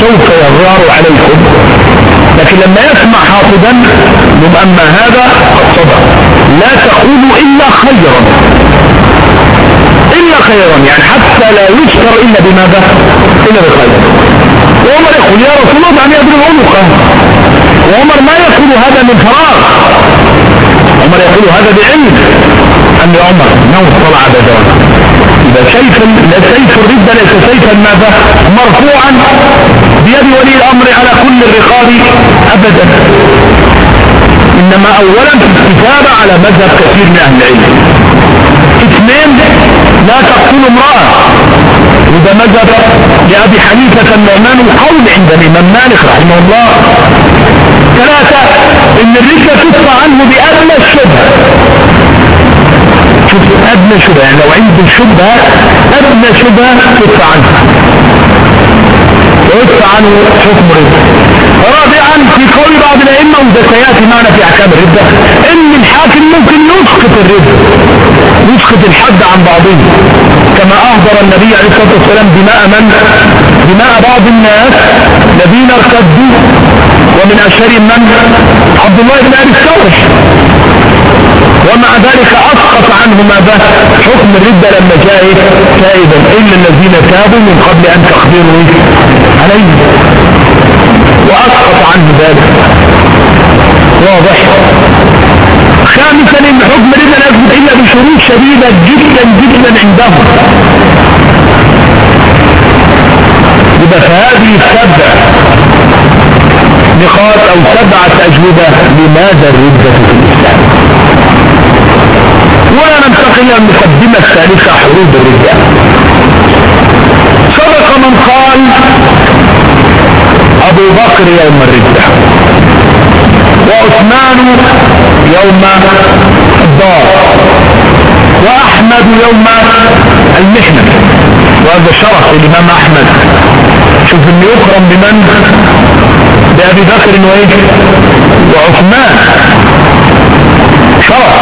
[SPEAKER 1] سوف يغار عليكم. لكن لما يسمع حافظا يبقى أما هذا صدق. لا تقولوا إلا خيرا. إلا خيرا. يعني حتى لا يشكر إلا بماذا؟ إلا بخير. وعمر يقول يا رسول الله دعني اضرب عنقه وعمر ما يقول هذا من فراغ. عمر يقول هذا بعلم. أن عمر نوم طلع بدرا إذا سيف سيف الردة ليس سيفا ماذا؟ مرفوعا. بيد ولي الأمر على كل الرقاب أبدا. إنما أولا في على مذهب كثير من أهل العلم. اثنين لا تقتل امرأة. وده مذهب لأبي حنيفة النعمان قول عند الإمام مالك رحمه الله. ثلاثة إن الردة تدفع عنه بأدنى الشبهة. شوف أدنى شبهة يعني لو عنده شبهة أدنى شبهة تدفع عنه ويدفع عنه حكم ردة رابعا في قول بعض الأئمة وده سيأتي معنا في أحكام الردة إن الحاكم ممكن يسقط الردة يسقط الحد عن بعضهم. كما أهدر النبي عليه الصلاة والسلام دماء من؟ دماء بعض الناس الذين ارتدوا ومن أشهرهم من؟ عبد الله بن أبي السورش ومع ذلك أسقط عنه ماذا حكم الردة لما جاء تائبا. إلا الذين تابوا من قبل أن تقدروا عليه. وأسقط عنه ذلك. واضح. خامسا إن حكم الردة لا يثبت إلا بشروط شديدة جدا جدا عندهم يبقى فهذه السبع نقاط أو سبعة أجوبة لماذا الردة في الإسلام؟ ولا ننتقل إلى المقدمة الثالثة حروب الردة سبق من قال أبو بكر يوم الردة وعثمان يوم الدار وأحمد يوم المحنة. وهذا شرف الإمام أحمد. شوف انه يكرم بمن؟ بابي بكر وايه وعثمان. شرف.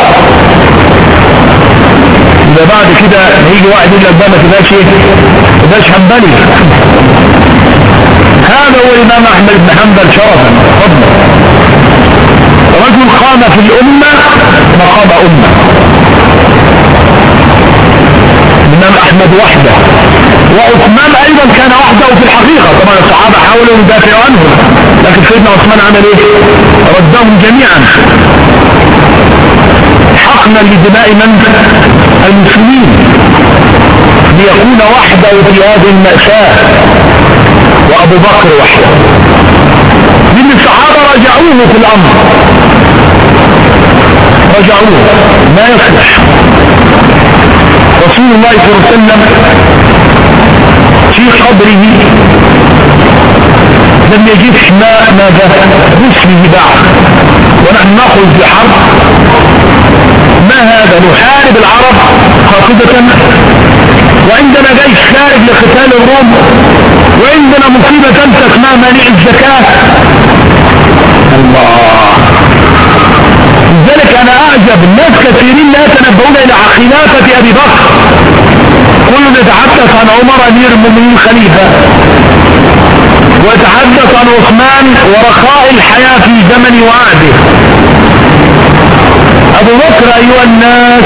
[SPEAKER 1] إذا بعد كده هيجي واحد يقول لك ده ما تبقاش إيه؟ ما تبقاش حنبلي. هذا هو الإمام أحمد بن حنبل شرفا. فضلا. رجل قام في الأمة مقام أمة. الإمام أحمد وحده. وعثمان أيضا كان وحده في الحقيقة طبعا الصحابة حاولوا يدافعوا عنه لكن سيدنا عثمان عمل إيه؟ ردهم جميعا. حقنا لدماء من؟ المسلمين. ليكون وحده في هذه المأساة. وأبو بكر وحده. من الصحابة رجعوه في الأمر. رجعوه. ما يصلح. رسول الله صلى الله عليه وسلم في قبره. لم يجدش ماء ماذا باسمه بعد ونحن نخرج في حرب ما هذا؟ نحارب العرب خاطبة وعندنا جيش خارج لقتال الروم. وعندنا مصيبة تمسك ما منيع الزكاة. الله. لذلك أنا أعجب. الناس كثيرين لا يتنبؤون إلى خلافة أبي بكر. كل يتحدث عن عمر أمير المؤمنين خليفة. ويتحدث عن عثمان ورخاء الحياة في زمن وعده. أبو بكر أيها الناس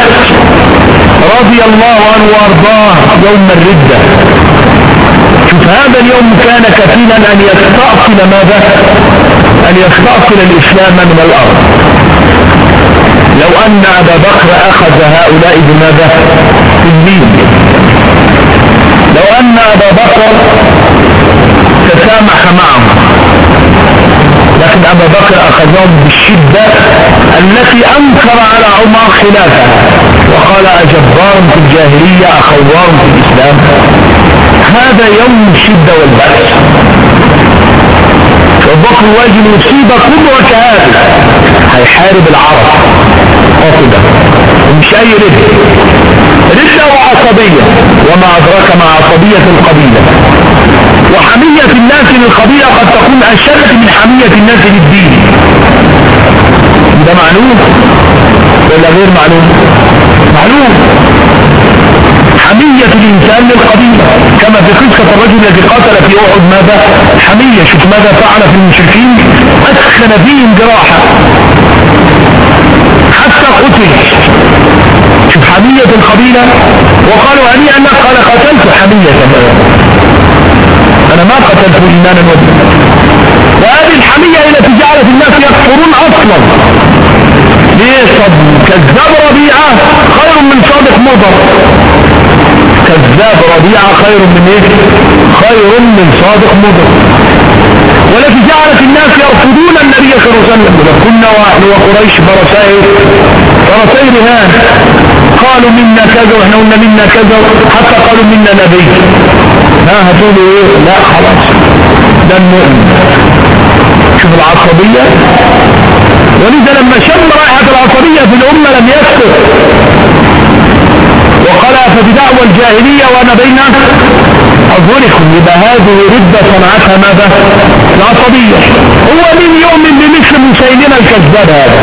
[SPEAKER 1] رضي الله عنه وأرضاه يوم الردة. شوف هذا اليوم كان كفيلا أن يستأصل ماذا؟ أن يستأصل الإسلام من الأرض. لو أن أبا بكر أخذ هؤلاء بماذا؟ بالمين ابا بكر تسامح معهم لكن ابا بكر أخذهم بالشدة التي أنكر على عمر خلافه. وقال أجبار في الجاهلية أخوار في الإسلام. هذا يوم الشدة والبأس. وبكر واجب يصيب كل وكهذه هيحارب العرب. قاصدة ومش أي رد ردة وعصبية. وما أدراك مع عصبية القبيلة وحمية الناس للقبيلة قد تكون أشد من حمية الناس للدين. ده معلوم؟ ولا غير معلوم؟ معلوم. حمية الإنسان للقبيلة. كما في قصة الرجل الذي قاتل في أحد ماذا؟ حمية. شوف ماذا فعل في المشركين. أسخن فيهم جراحة. حتى قتل. حمية القبيلة وقالوا هنيئا أنك قال قتلت حمية. أنا ما قتلت إيمانا ودينا وهذه الحمية التي جعلت الناس يكفرون أصلا. طب كذاب ربيعة خير من صادق مضر. كذاب ربيعة خير من إيه خير من صادق مضر. والتي جعلت الناس يرفضون النبي صلى الله عليه وسلم. كنا واحد وقريش برسائل برسائل رهان قالوا منا كذا وإحنا قلنا منا كذا. حتى قالوا منا نبي. ها هتقولوا إيه؟ لا خلاص. ده المؤمن. شوف العصبية. ولذا لما شم رائحة العصبية في الأمة لم يسكت. وقال فبدعوى الجاهلية وأنا بين أظهركم يبقى هذه ردة صنعتها ماذا؟ العصبية هو من يؤمن بمثل مسيلمة الكذاب هذا.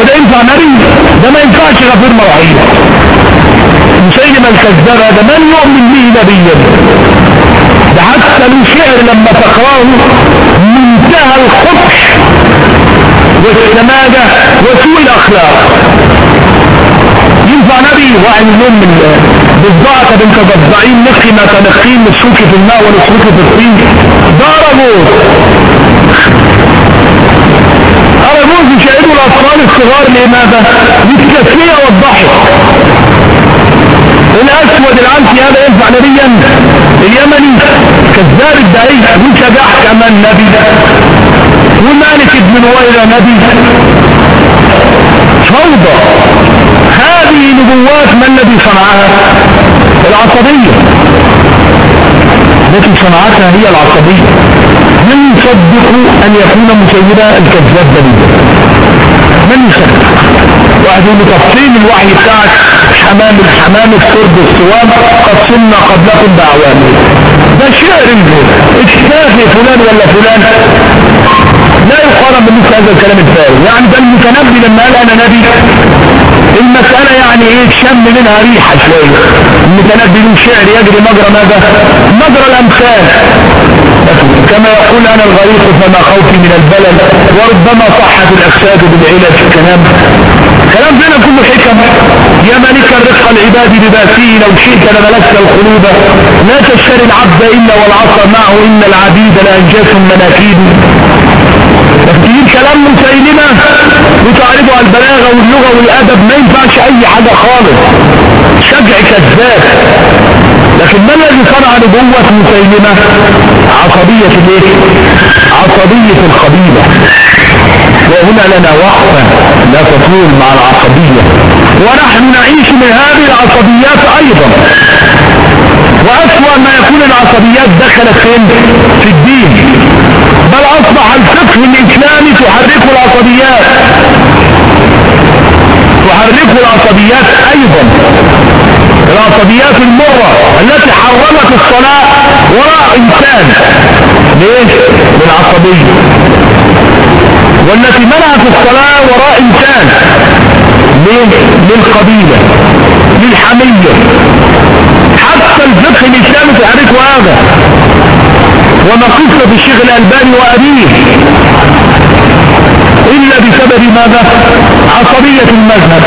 [SPEAKER 1] وده ينفع نبي ده ما ينفعش غفير مواعيد مسيلمة الكذاب هذا من يؤمن به نبيا؟ ده حتى الشعر لما تقرأه منتهى القبح والسماجة وسوء الأخلاق. ينفع نبي منهم من بالضعة بنت ضبعين نخي ما تنخين نسوك في الماء ونسوك في الطين ضربوا أرجوز يشاهدوا الأطفال الصغار لماذا؟ للتسلية والضحك. الأسود العنسي هذا ينفع نبيا؟ اليمني. كذاب الدعي. وشجاح كمان نبي. ومالك بن نويرة نبي؟ فوضى. هذه نبوات ما الذي صنعها؟ العصبية. التي صنعتها هي العصبية. من يصدق أن يكون مسيدا الكذاب دليل؟ من يصدق؟ واحد يقول تفصيل الوحي بتاعك حمام الحمام السرد الصوام قد صلنا قبلكم بأعوام ده شعر اجتافي فلان ولا فلان. لا يقارن بمثل هذا الكلام الفارغ. يعني ده المتنبي لما قال أنا نبي. المسألة يعني إيه؟ شم منها ريحة شوية المتنبي من شعر يجري مجرى ماذا؟ مجرى الأمثال. كما يقول أنا الغريق فما خوفي من البلد وربما صحت الاجساد بالعلاج الكلام. كلام فينا كله حكم. يا ملك الرزق العباد بباسيه لو شئت لملكت القلوب. لا تشتري العبد إلا والعصر معه إن العبيد لأنجاس مناكيد تفكير كلام مسيلمة وتعرضه على البلاغة واللغة والأدب ما ينفعش أي حاجة خالص. شجع كذاب. لكن ما الذي صنع نبوة مسيلمة عصبية الايه عصبية القبيلة وهنا لنا وقفة لا تطول مع العصبية. ونحن نعيش من هذه العصبيات أيضا. وأسوأ ما يكون العصبيات دخلت فين؟ في الدين. بل أصبح الفقه الإسلامي تحركه العصبيات. تحركه العصبيات أيضا. العصبيات المرة التي حرمت الصلاة وراء إنسان. ليه بالعصبية. والتي منعت الصلاة وراء إنسان. ليه للقبيلة. للحمية. حتى الفقه الإسلامي تحركه هذا. وما قصة الشيخ الألباني وأبيه إلا بسبب ماذا؟ عصبية المذهب.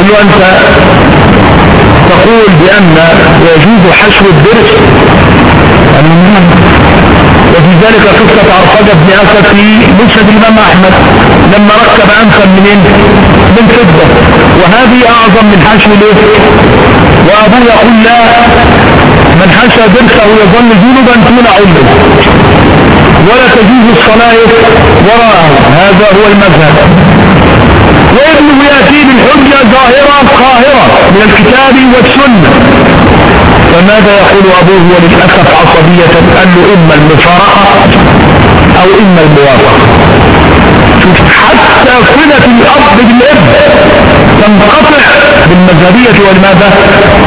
[SPEAKER 1] اللي أنت تقول بأن يجوز حشو الدرس؟ وفي ذلك قصة عرفجة بن أسد في مسند الإمام أحمد لما ركب أنفا منين من فضة. وهذه أعظم من حشو له وأبوه يقول لا. من حشى درسه يظل جنبا طول عمره. ولا تجوز الصلاة وراءه. هذا هو المذهب. وابنه يأتي بالحجة ظاهرة قاهرة من الكتاب والسنة. فماذا يقول أبوه وللأسف عصبية قال له إما المفارقة أو إما الموافقة؟ حتى صلة الأب بالإبن تنقطع بالمذهبية والماذا؟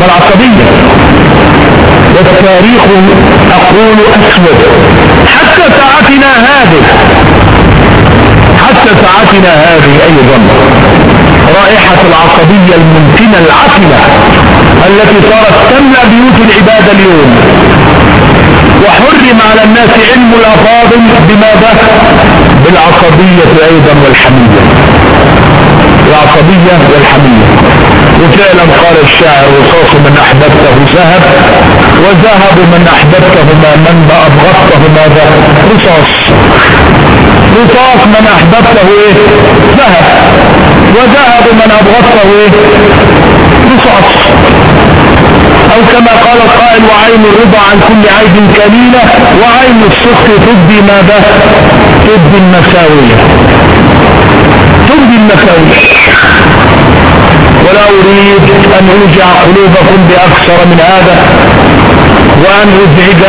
[SPEAKER 1] والعصبية. والتاريخ أقول أسود. حتى ساعتنا هذه حتى ساعتنا هذه أيضا رائحة العصبية الممكنة العقلة التي صارت تملأ بيوت العبادة اليوم. وحرم على الناس علم الأفاضل بماذا؟ بالعصبية أيضا والحمية. العصبية والحمية. وفعلا قال الشاعر رصاص من أحببته ذهب وذهب من أحببتهما من أبغضته ماذا؟ رصاص. رصاص من أحببته إيه؟ ذهب. وذهب من أبغضته إيه؟ رصاص. أو كما قال القائل وعين الرضا عن كل عيب كليلة وعين السخط تبدي ماذا تبدي المساوية. تبدي المساوية. ولا أريد أن اوجع قلوبكم بأكثر من هذا. وأن ازعج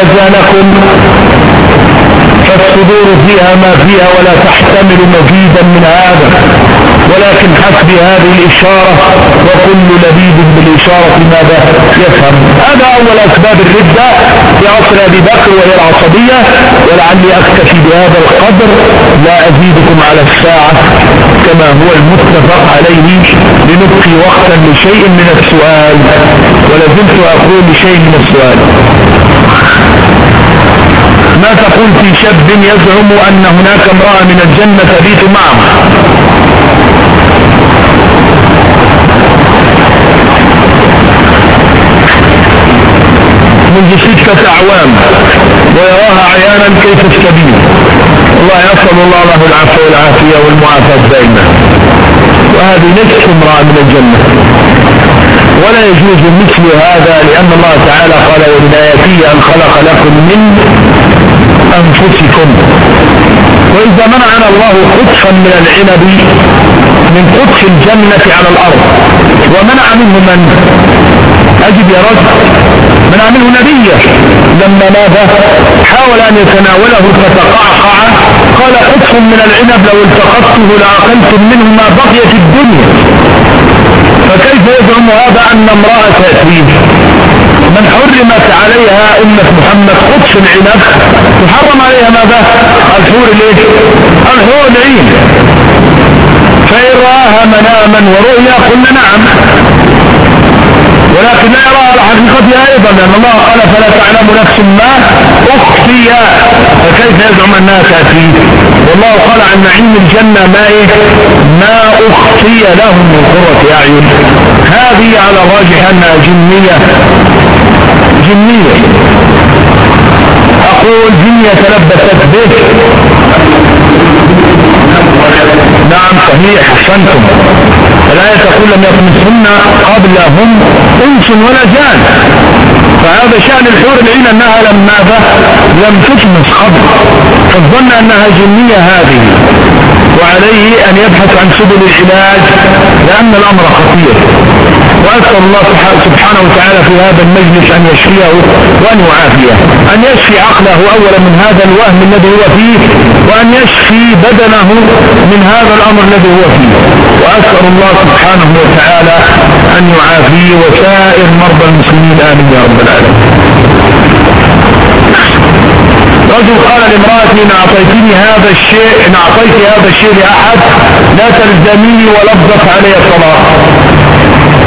[SPEAKER 1] آذانكم. فالصدور فيها ما فيها ولا تحتمل مزيدا من هذا. ولكن حسب هذه الإشارة وكل لبيب بالإشارة ماذا يفهم؟ هذا أول أسباب الردة في عصر أبي بكر وهي العصبية ولعلي أكتفي بهذا القدر لا أزيدكم على الساعة كما هو المتفق عليه لنبقي وقتا لشيء من السؤال ولازلت أقول لشيء من السؤال. ما تقول في شاب يزعم أن هناك امرأة من الجنة تبيت معه؟ منذ ستة أعوام ويراها عيانا كيف السبيل الله يسأل الله له العفو والعافية والمعافاة دائما. وهذه نفس امرأة من الجنة. ولا يجوز مثل هذا لأن الله تعالى قال ومن آياته أن خلق لكم من أنفسكم. وإذا منعنا الله قطفا من العنب من قطف الجنة على الأرض. ومنع منه من؟ أجب يا رجل منع منه نبيه. لما ماذا حاول أن يتناوله فتقعقع. قال قطف من العنب لو التقطته لعقلتم منه ما بقي في الدنيا. فكيف يزعم هذا أن امرأة تأتيه؟ من حرمت عليها أمة محمد قدس العنب. تحرم عليها ماذا؟ الحور الايه الحور العين. فإن رآها مناما ورؤيا قلنا نعم. ولكن لا يراها حقيقتها أيضا لأن الله قال فلا تعلم نفس ما أخفي. فكيف يزعم انها تاتي والله قال عن نعيم الجنة ما إيه؟ ما أخفي لهم من قرة أعين. هذه على الراجح أنها جنية. جنية. أقول جنية تلبست به. نعم صحيح أحسنتم. الآية تقول لم يطمسهن قبلهم أنس ولا جان. فهذا شأن الحور العين أنها لم ماذا لم تطمس قبل. فظن أنها جنية هذه. وعليه أن يبحث عن سبل العلاج لأن الأمر خطير. وأسأل الله سبحانه وتعالى في هذا المجلس أن يشفيه وأن يعافيه. أن يشفي عقله أولا من هذا الوهم الذي هو فيه وأن يشفي بدنه من هذا الأمر الذي هو فيه. وأسأل الله سبحانه وتعالى أن يعافيه وسائر مرضى المسلمين. آمين يا رب العالمين. رجل قال لامرأتي إن أعطيتني هذا الشيء إن أعطيت هذا الشيء لأحد لا تلزميني ولفظت علي الطلاق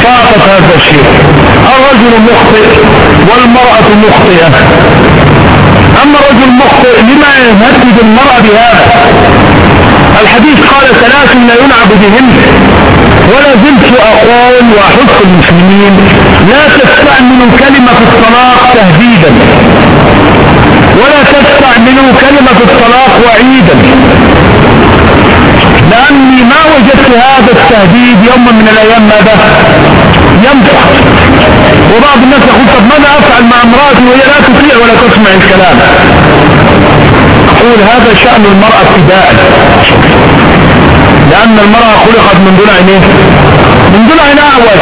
[SPEAKER 1] فأعطت هذا الشيء. الرجل مخطئ والمرأة مخطئة. أما الرجل مخطئ لما يهدد المرأة بهذا؟ الحديث قال ثلاث لا يلعب بهن. ولا زلت أقول وأحث المسلمين لا تستعملوا كلمة الطلاق تهديدا. ولا تستعملوا كلمة الطلاق وعيدا. وجدت هذا التهديد يوما من الأيام ماذا؟ ينفع وبعض الناس يقول طب ماذا أفعل مع امرأتي وهي لا تطيع ولا تسمع الكلام؟ أقول هذا شأن المرأة ابتداء. لأن المرأة خلقت من ضلع إيه من ضلع أعوج.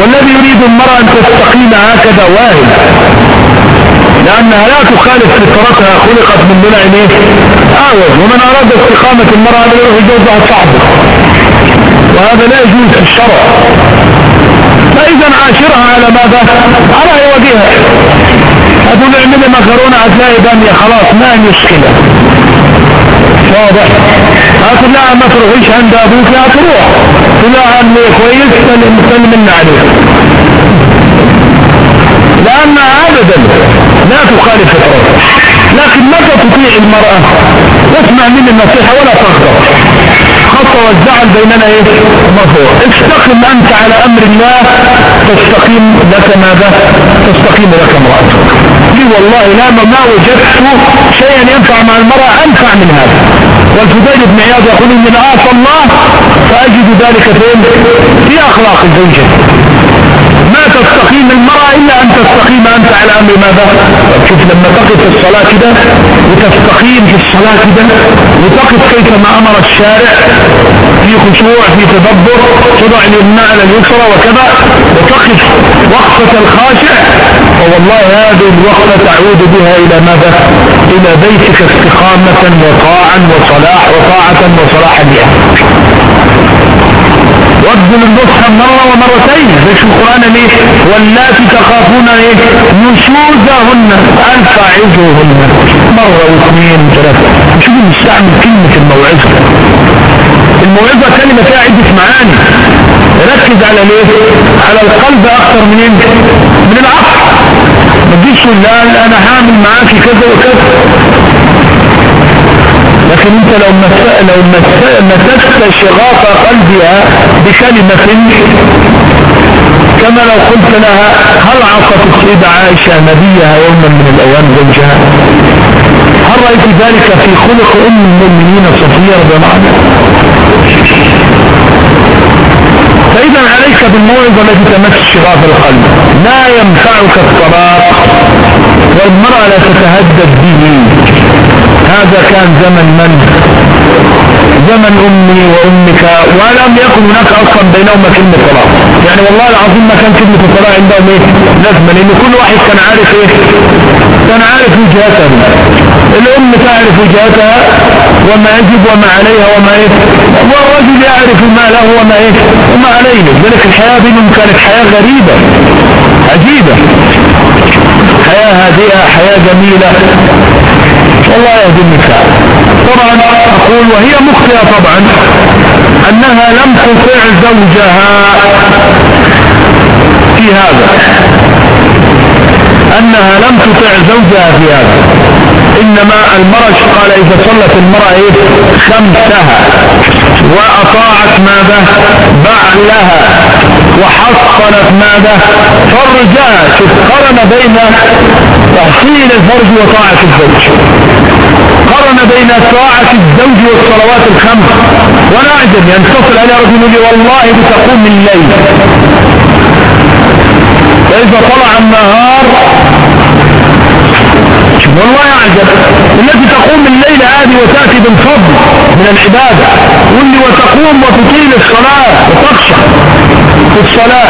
[SPEAKER 1] والذي يريد المرأة أن تستقيم هكذا واهل لأنها لا تخالف فطرتها خلقت من ضلع إيه أعوج ومن أراد استقامة المرأة يروح يجوزها صعبه وهذا لا يجوز في الشرع. فإذا عاشرها على ماذا؟ على وجهها. هتقول اعملي مكرونة هتلاقي بامية خلاص ما مشكلة؟ واضح. هتقول لها ما تروحيش عند أبوك هتروح تقول لها عمي كويس سلم منا عليك. لأنها أبدا لا تخالف فطرتها لكن متى تطيع المرأة؟ واسمع مني النصيحة ولا تغضب. الخط والزعل بيننا إيه؟ مرفوع استقم أنت على أمر الله تستقيم لك ماذا؟ تستقيم لك امرأتك. لي والله لا ما وجدت شيئا ينفع مع المرأة أنفع من هذا. والفضيل بن عياض يقول إن عاصى الله فأجد ذلك فين في أخلاق الزوجة. ما تستقيم المرأة إلا أن تستقيم أنت على أمر ماذا؟ شوف لما تقف في الصلاة كده وتستقيم في الصلاة كده وتقف كيف ما أمر الشارع في خشوع في تدبر تضع اليمنى على اليسرى وكذا وتقف وقفة الخاشع فوالله هذه الوقفة تعود بها إلى ماذا؟ إلى بيتك استقامة وطاعا وصلاح وطاعة وصلاحا لأهلك وابذل النصح مرة ومرتين. ليش القرآن ليه؟ واللاتي تخافون إيه نشوزهن الفاعزوهن مرة واثنين وثلاثة. شوف نستعمل كلمة الموعظة. الموعظة كلمة فيها عدة معاني. ركز على ليه؟ على القلب أكثر من إيه من العقل. ما تجيش لا أنا هعمل معاكي كذا وكذا. لكن انت لو مسست شغاف قلبها بكلمة كما لو قلت لها هل عصت السيدة عائشة نبيها يوما من الأيام زوجها؟ هل رأيت ذلك في خلق أم المؤمنين صفية رضي الله عنها فإذا عليك بالموعظة التي تمس شغاف القلب. لا ينفعك الطلاق والمرأة لا تتهدد به. هذا كان زمن من؟ زمن أمي وأمك ولم يكن هناك أصلا بينهما كلمة طلاق يعني والله العظيم ما كان كلمة الطلاق عندهم إيه؟ لازمة لأن كل واحد كان عارف إيه؟ كان عارف وجهته. الأم تعرف وجهتها وما يجب وما عليها وما إيه؟ والرجل يعرف ما له وما إيه؟ وما عليه. ذلك الحياة بينهم كانت حياة غريبة عجيبة. حياة هادئة حياة جميلة. والله يهدي النساء طبعا أقول وهي مخطئة طبعا أنها لم تطع زوجها في هذا. أنها لم تطع زوجها في هذا. إنما المرأة قال إذا صلت المرأة إيه؟ خمسها. وأطاعت ماذا؟ بعلها. وحصلت ماذا؟ فرجها. شوف قرن بين تحصيل الفرج وطاعة الزوج. قرن بين طاعة الزوج والصلوات الخمس. وأنا أعجب يعني تصل على رجل لي والله بتقوم الليل. فإذا طلع النهار والله أعجب. التي تقوم الليل هذه وتأتي بالفضل من العبادة. واللي وتقوم وتطيل الصلاة وتخشع في الصلاة.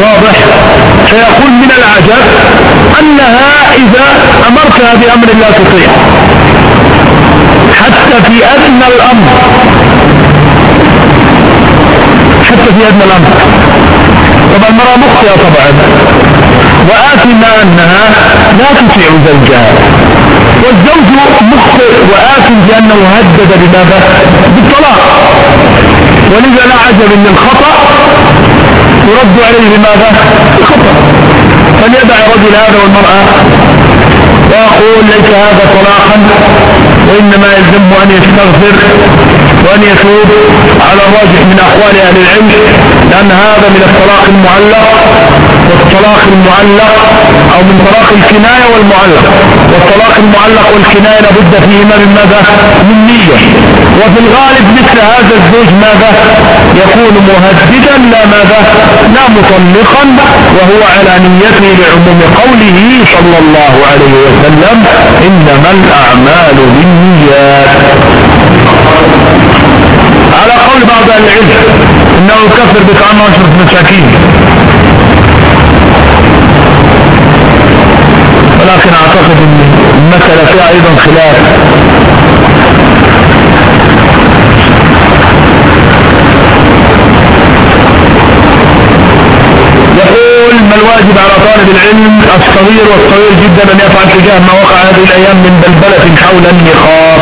[SPEAKER 1] واضح؟ فيقول من العجب أنها إذا أمرتها بأمر لا تطيع. حتى في أدنى الأمر. حتى في أدنى الأمر. طبعا المرأة مخطئة طبعا. وآثم أنها لا تطيع زوجها. والزوج مخطئ وآثم بأنه هدد بماذا؟ بالطلاق. ولذا لا عجب ان الخطأ يرد عليه بماذا الخطأ فليدع الرجل هذا والمرأة؟ ويقول ليس هذا طلاقا وإنما يلزمه أن يستغفر وأن يتوب على الراجح من أقوال أهل العلم لأن هذا من الطلاق المعلق. والطلاق المعلق أو من طلاق الكناية والمعلق والطلاق المعلق والكناية لابد فيهما من ماذا؟ من نية وفي الغالب مثل هذا الزوج ماذا؟ يكون مهددا لا ماذا؟ لا مطلقا وهو على نيته لعموم قوله صلى الله عليه وسلم إنما الأعمال بالنيات على قول بعض العلم إنه يكفر بطعام عشرة مساكين ولكن أعتقد إن المسألة فيها أيضا خلاف. يقول ما الواجب على طالب العلم الصغير والصغير جدا أن يفعل تجاه ما وقع هذه الأيام من بلبلة حول النقاب؟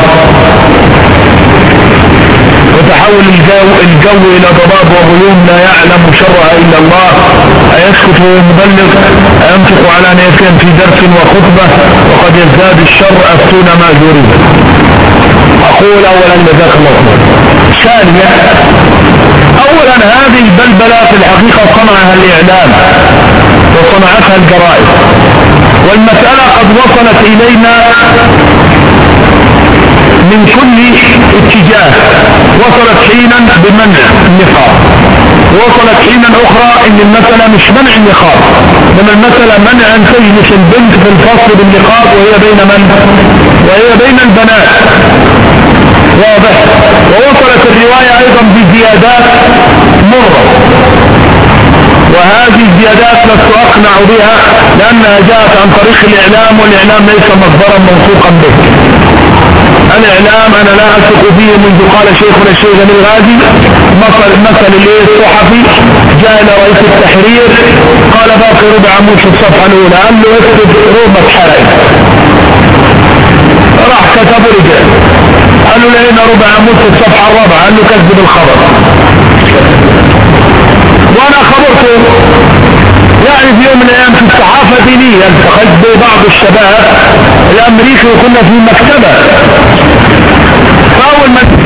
[SPEAKER 1] وتحول الجو, الجو إلى ضباب وغيوم لا يعلم شرها إلا الله. ايسكت ويبلغ اينطق على نيتين في درس وخطبة وقد يزداد الشر أفتون ما جريد أقول اولا جزاك الله ثانيا اولا هذه البلبلة في الحقيقة صنعها الإعلام وصنعتها الجرائد. والمسألة قد وصلت إلينا من كل اتجاه. وصلت حينا بمنع النقاب وصلت حينا أخرى إن المسألة مش منع النقاب. إنما المسألة منع أن تجلس البنت في الفصل بالنقاب وهي بين من؟ وهي بين البنات. واضح. ووصلت الرواية أيضا بزيادات مرة. وهذه الزيادات لست أقنع بها لأنها جاءت عن طريق الإعلام والإعلام ليس مصدرا موثوقا به الاعلام أنا لا أثق فيه منذ قال شيخنا الشيخ الغازي مثل مثل الصحفي جاء إلى رئيس التحرير قال باقي ربع عمود في الصفحة الأولى قال له اكتب رومة حرق راح كتب رجال قال له لقينا ربع عمود في الصفحة الرابعة قال له كذب الخبر. وأنا خبرته يعني في يوم من الأيام في الصحافة دينية التقيت ببعض الشباب الامريكي وكنا في مكتبة. فاول ما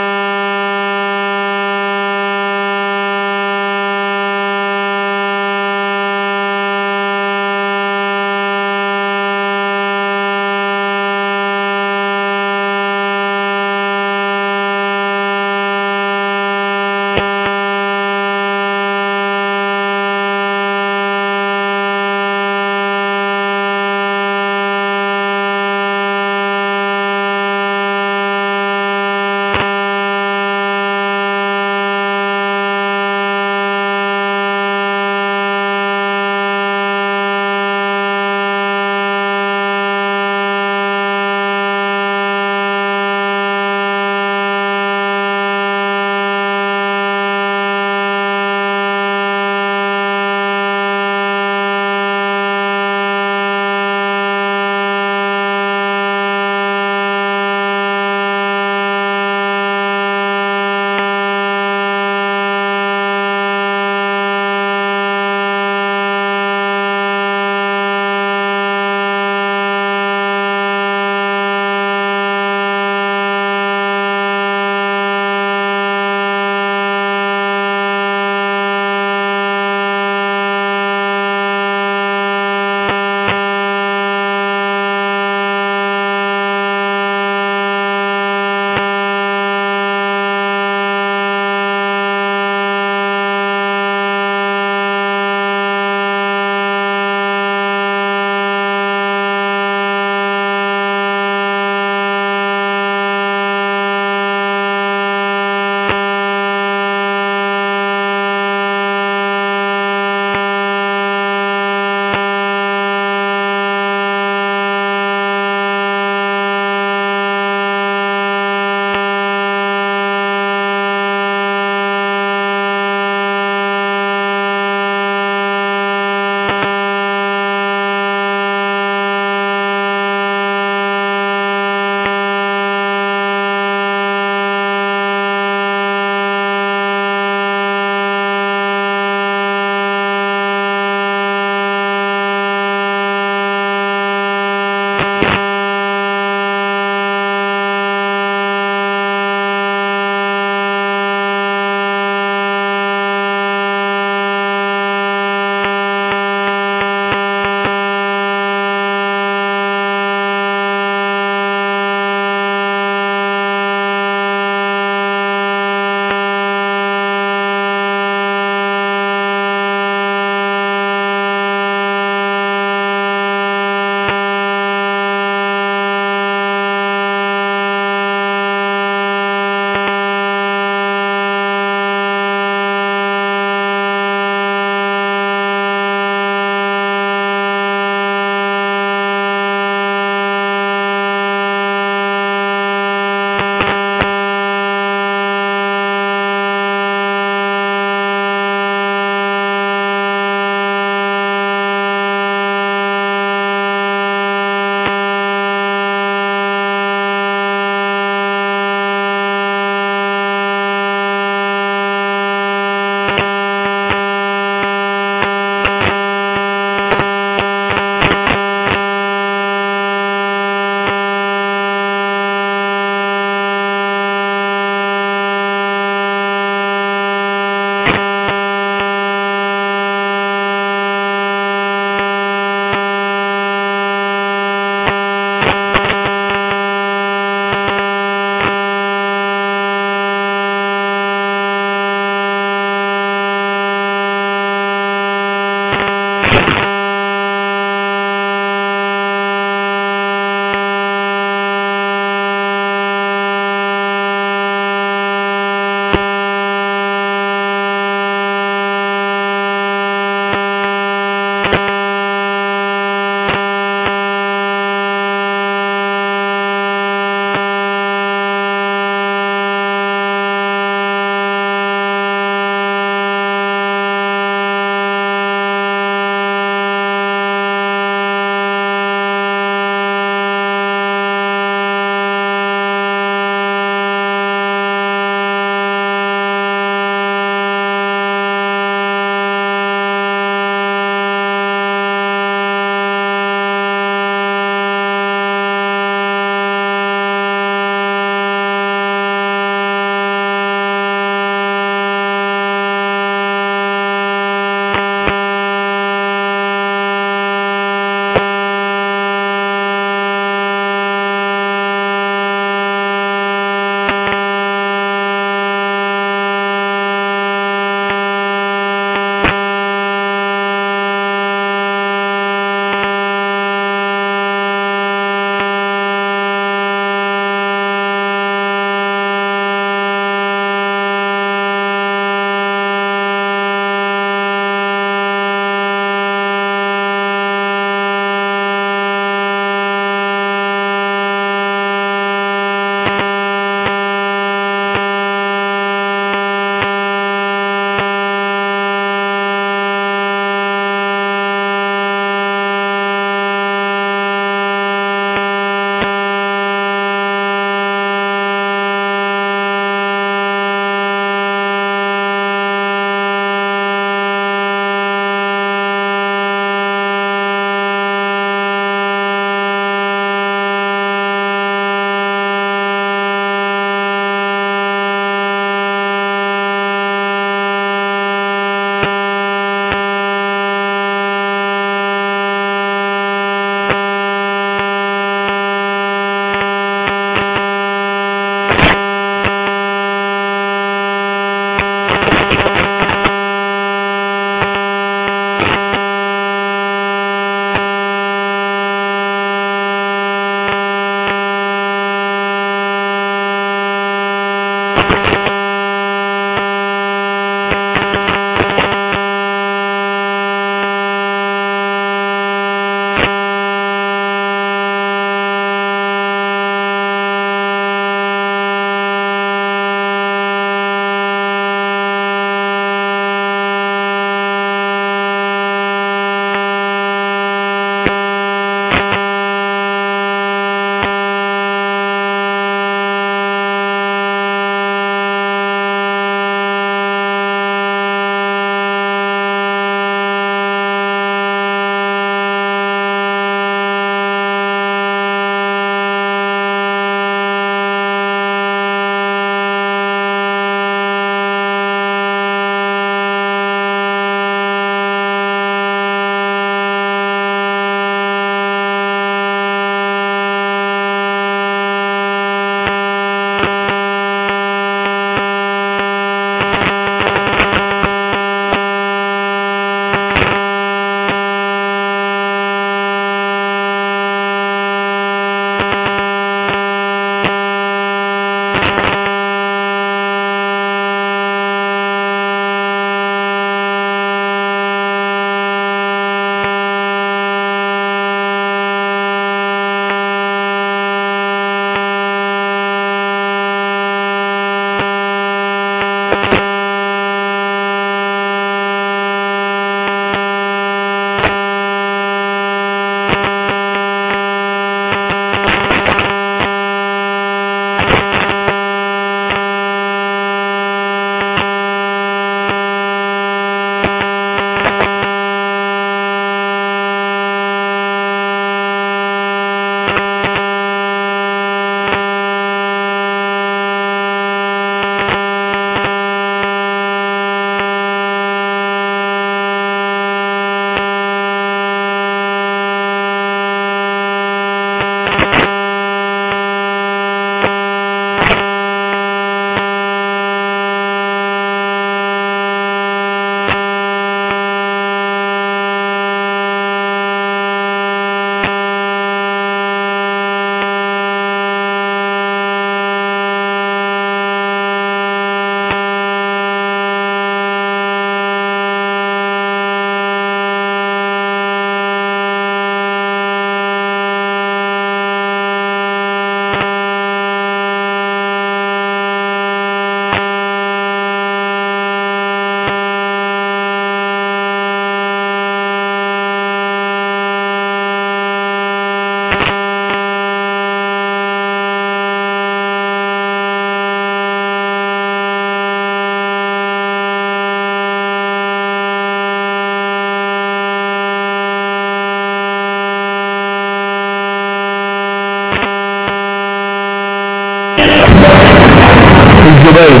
[SPEAKER 1] الزبير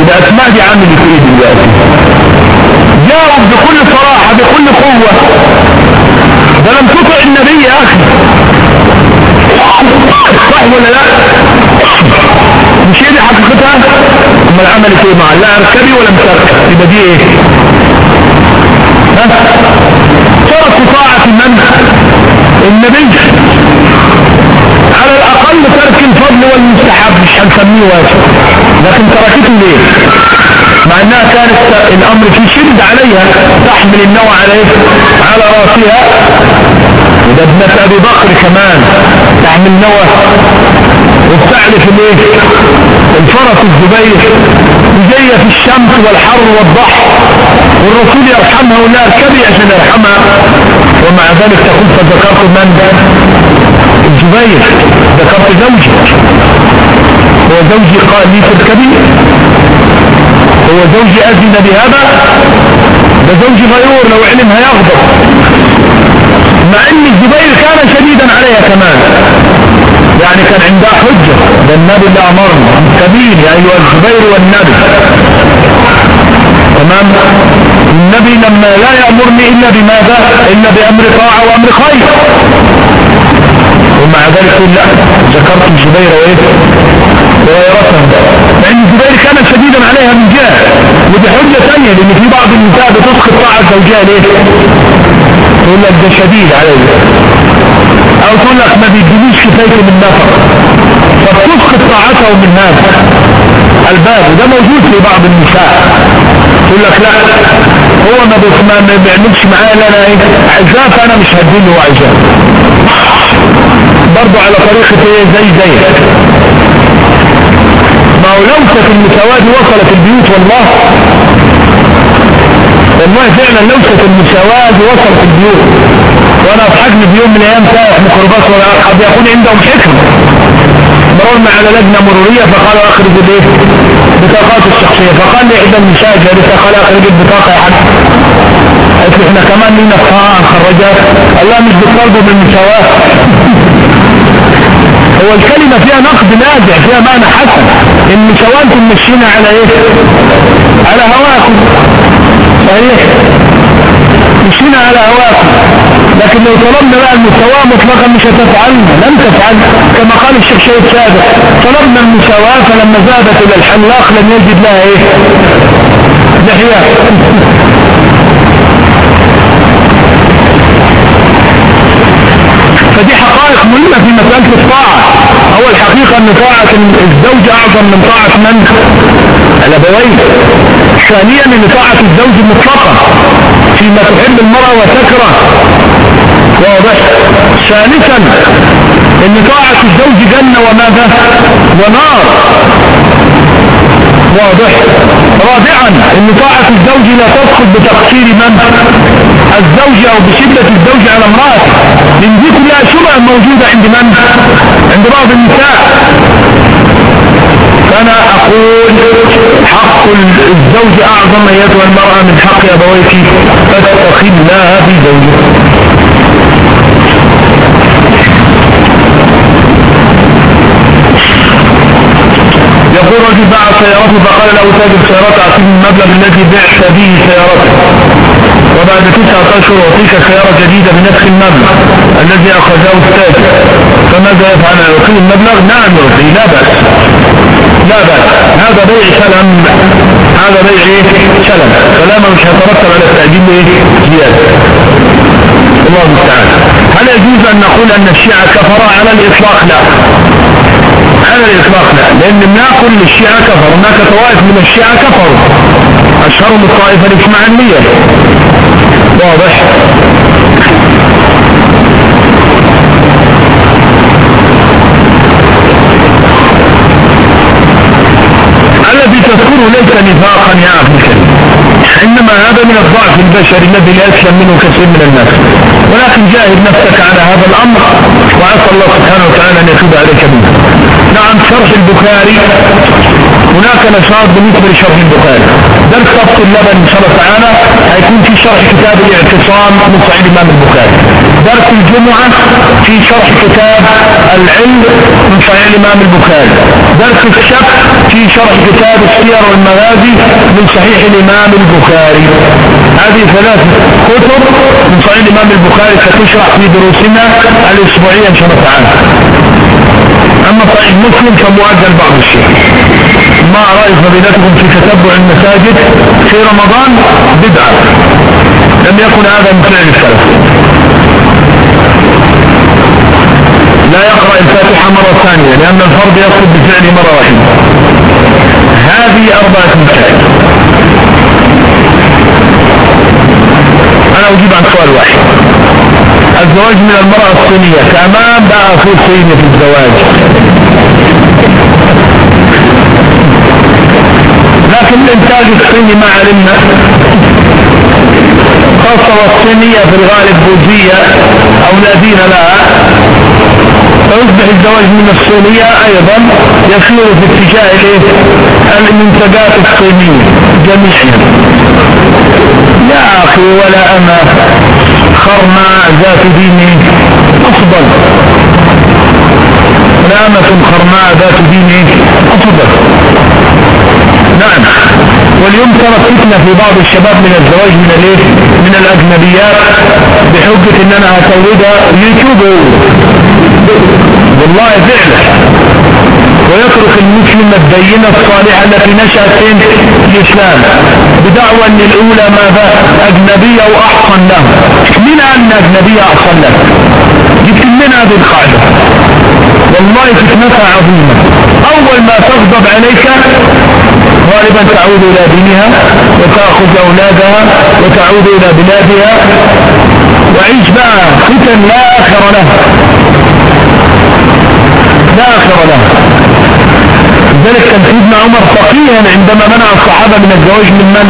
[SPEAKER 1] يبقى اسماء دي عامل في إيه دلوقتي. جاوب بكل صراحة بكل قوة. ده لم تطع النبي يا أخي. صح ولا لا؟ مش هي دي حقيقتها؟ امال عملت إيه لا أركبي ولا مسركب يبقى دي إيه؟ تركوا طاعة من؟ النبي. على الأقل ترك الفضل والمستحب مش هنسميه واجب. لكن تركته ليه مع أنها كانت الأمر في شد عليها تحمل النوع على إيه على رأسها. وده ابنة أبي بكر كمان تحمل نوى وبتعرف الايه الفرس الزبير جاية في الشمس والحر والضحك والرسول يرحمها ولا اركبي عشان يرحمها. ومع ذلك تقول فذكرت من؟ الزبير ذكرت زوجي هو زوجي قال لي تركبي هو زوجي أذن بهذا. ده زوجي غيور لو علم هيغضب مع إن الزبير كان شديدا عليها كمان. يعني كان عندها حجة. ده النبي اللي أمرنا. كبير يا أيها الزبير والنبي. تمام؟ النبي لما لا يأمرني إلا بماذا؟ إلا بأمر طاعة وأمر خير. ومع ذلك لا ذكرت الزبير وإيه؟ لأن الزبير كان شديدا عليها من جهة ودي حجة ثانية لأن في بعض النساء بتسقط طاعة زوجها ليه تقول لك ده شديد عليه أو تقول لك ما بيجيبوش كفاية من نفر فبتسقط طاعته من هذا. الباب وده موجود في بعض النساء. تقول لك لا هو ما بيعملش معايا لا أنا إيه عزاه فأنا مش هديله وعزاه برضه على طريقة إيه؟ زي زي ما هو لوسة المساواة دي وصلت البيوت والله. والله فعلا لوسة المساواة دي وصلت البيوت. وأنا أضحكني في يوم من الأيام سائح ميكروباص قد يكون عندهم حكمة مررنا على لجنة مرورية فقال أخرج الايه بطاقات الشخصية. فقال لي إحدى النساء جالسة قال أخرج البطاقة يا حاج. قلت إحنا كمان لينا فقاعة خرجات. قال مش بتطالبوا بالمساواة. هو الكلمة فيها نقد نازع فيها معنى حسن. المساواة أنتم مشينا على إيه على هواكم. صحيح. مشينا على هواكم. لكن لو طلبنا بقى المساواة مطلقا مش هتفعلنا. لم تفعل. كما قال الشيخ شهيد سابق طلبنا المساواة فلما ذهبت إلى الحلاق لم يجد لها إيه؟ لحية فدي حقائق مهمة في مسألة الطاعة. هو الحقيقة أن طاعة الزوج أعظم من طاعة من؟ الأبوين. ثانيا أن طاعة الزوج مطلقة فيما تحب المرأة وتكره. واضح. ثالثا أن طاعة الزوج جنة وماذا؟ ونار. واضح. رابعا إن طاعة الزوج لا تسقط بتقصير من؟ الزوج أو بشدة الزوج على امرأته لأن دي كلها شبه موجودة عند من؟ عند بعض النساء. فأنا أقول حق الزوج أعظم ايتها المرأة من حق ابويك الله في زوجك يقول رجل باع سيارته فقال له تاجر سيارته أعطيني المبلغ الذي بعت به سيارته وبعد تسعة اشهر أعطيك سيارة جديدة بنفس المبلغ الذي أخذه التاجر. فماذا يفعل؟ يعطيه المبلغ؟ نعم يعطيه. لا بأس. لا بأس. هذا بيع سلم هذا بيع سلم سلامة مش هيترتب على التأجيل إيه؟ زيادة. الله المستعان. هل يجوز أن نقول أن الشيعة كفر على الإطلاق؟ لا. على الإطلاق لا. لأن ما كل الشيعة كفر هناك طوائف من الشيعة كفروا. أشهرهم الطائفة الإسماعيلية واضح؟ الذي تذكره ليس نفاقا يا أخي الكريم. إنما هذا من الضعف البشري الذي لا يسلم منه كثير من الناس. ولكن جاهد نفسك على هذا الأمر وعسى الله سبحانه وتعالى أن يتوب عليك منه. نعم شرح البخاري هناك نشاط بالنسبة لشرح البخاري. درس صفت اللبن إن شاء الله تعالى هيكون في شرح كتاب الاعتصام من صحيح الإمام البخاري. درس الجمعة في شرح كتاب العلم من صحيح الإمام البخاري. درس السبت في شرح كتاب السير والمغازي من صحيح الإمام البخاري. هذه ثلاث كتب من صحيح الإمام البخاري ستشرح في دروسنا الأسبوعية إن شاء الله تعالى. أما صحيح مسلم فمؤجل بعض الشيء. ما رأي فضيلتكم في تتبع المساجد في رمضان؟ بدعة. لم يكن هذا من فعل السلف. لا يقرأ الفاتحة مرة ثانية لأن الفرض يقصد بفعله مرة واحدة. هذه أربعة مسائل. أنا أجيب عن سؤال واحد. الزواج من المرأة الصينية كمان بقى في صيني في الزواج. لكن الإنتاج الصيني ما علمنا. خاصة والصينية في الغالب بوذية أو لا دين لها. فيصبح الزواج من الصينية أيضا يسير في اتجاه المنتجات الصينية جميعا. يا أخي ولا أما خرماء ذات دين أفضل. ولا أمة خرماء ذات دين أفضل. نعم. واليوم ترى فتنة في بعض الشباب من الزواج من الإيه؟ من الأجنبيات بحجة إن أنا هسودها يوتيوب. والله فعلا. ويترك المسلم الدينة الصالحة التي نشأت في الإسلام بدعوى أن الأولى ماذا؟ أجنبية وأحسن له. من أن أجنبية أحسن له؟ جبت من هذه القاعدة؟ والله فتنتها عظيمة. أول ما تغضب عليك غالبا تعود إلى دينها وتأخذ أولادها وتعود إلى بلادها. وعيش بقى فتن لا آخر له. لا آخر له لذلك كان سيدنا عمر فقيها عندما منع الصحابة من الزواج من من؟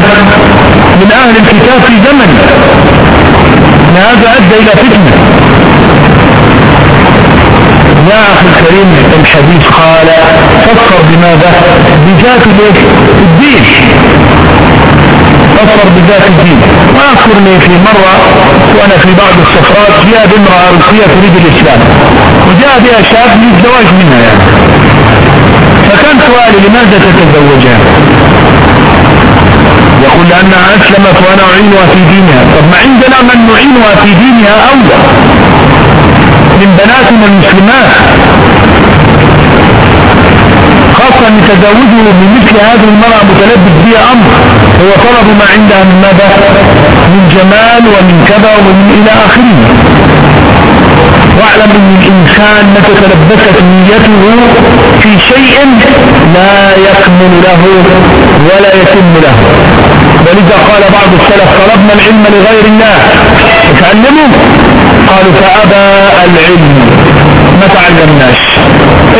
[SPEAKER 1] من أهل الكتاب في زمن. هذا أدى إلى فتنة. يا أخي الكريم الحديث قال فكر بماذا؟ بذات الدين. فكر بذات الدين. وأذكرني في مرة وأنا في بعض السفرات جاء بامرأة روسية تريد الإسلام. وجاء بها شاب للزواج منها يعني. فكان سؤالي لماذا تتزوجها يقول لأنها أسلمت وأنا أعينها في دينها. طب ما عندنا من نعينها في دينها أولى من بناتنا المسلمات. أن تزوجه بمثل هذه المرأة متلبس بها أمر. هو طلب ما عندها من ماذا؟ من جمال ومن كذا ومن إلى آخره. واعلم إن الإنسان متى تلبست نيته في شيء لا يكمل له ولا يتم له. ولذا قال بعض السلف طلبنا العلم لغير الله. تعلموا؟ قالوا فأبى العلم. ما تعلمناش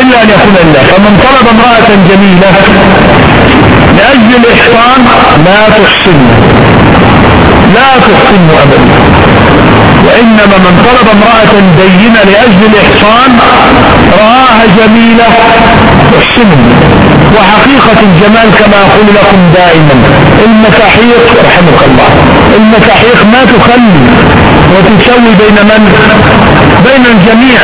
[SPEAKER 1] إلا أن يكون الله. فمن طلب امرأة جميلة لأجل الإحسان لا تحسنه لا تحسنه أبدا. وإنما من طلب امرأة دينة لأجل الإحسان رآها جميلة تحسنه وحقيقة الجمال كما أقول لكم دائما. المساحيق رحمك الله. المساحيق ما تخلي وتسوي بين من؟ بين الجميع.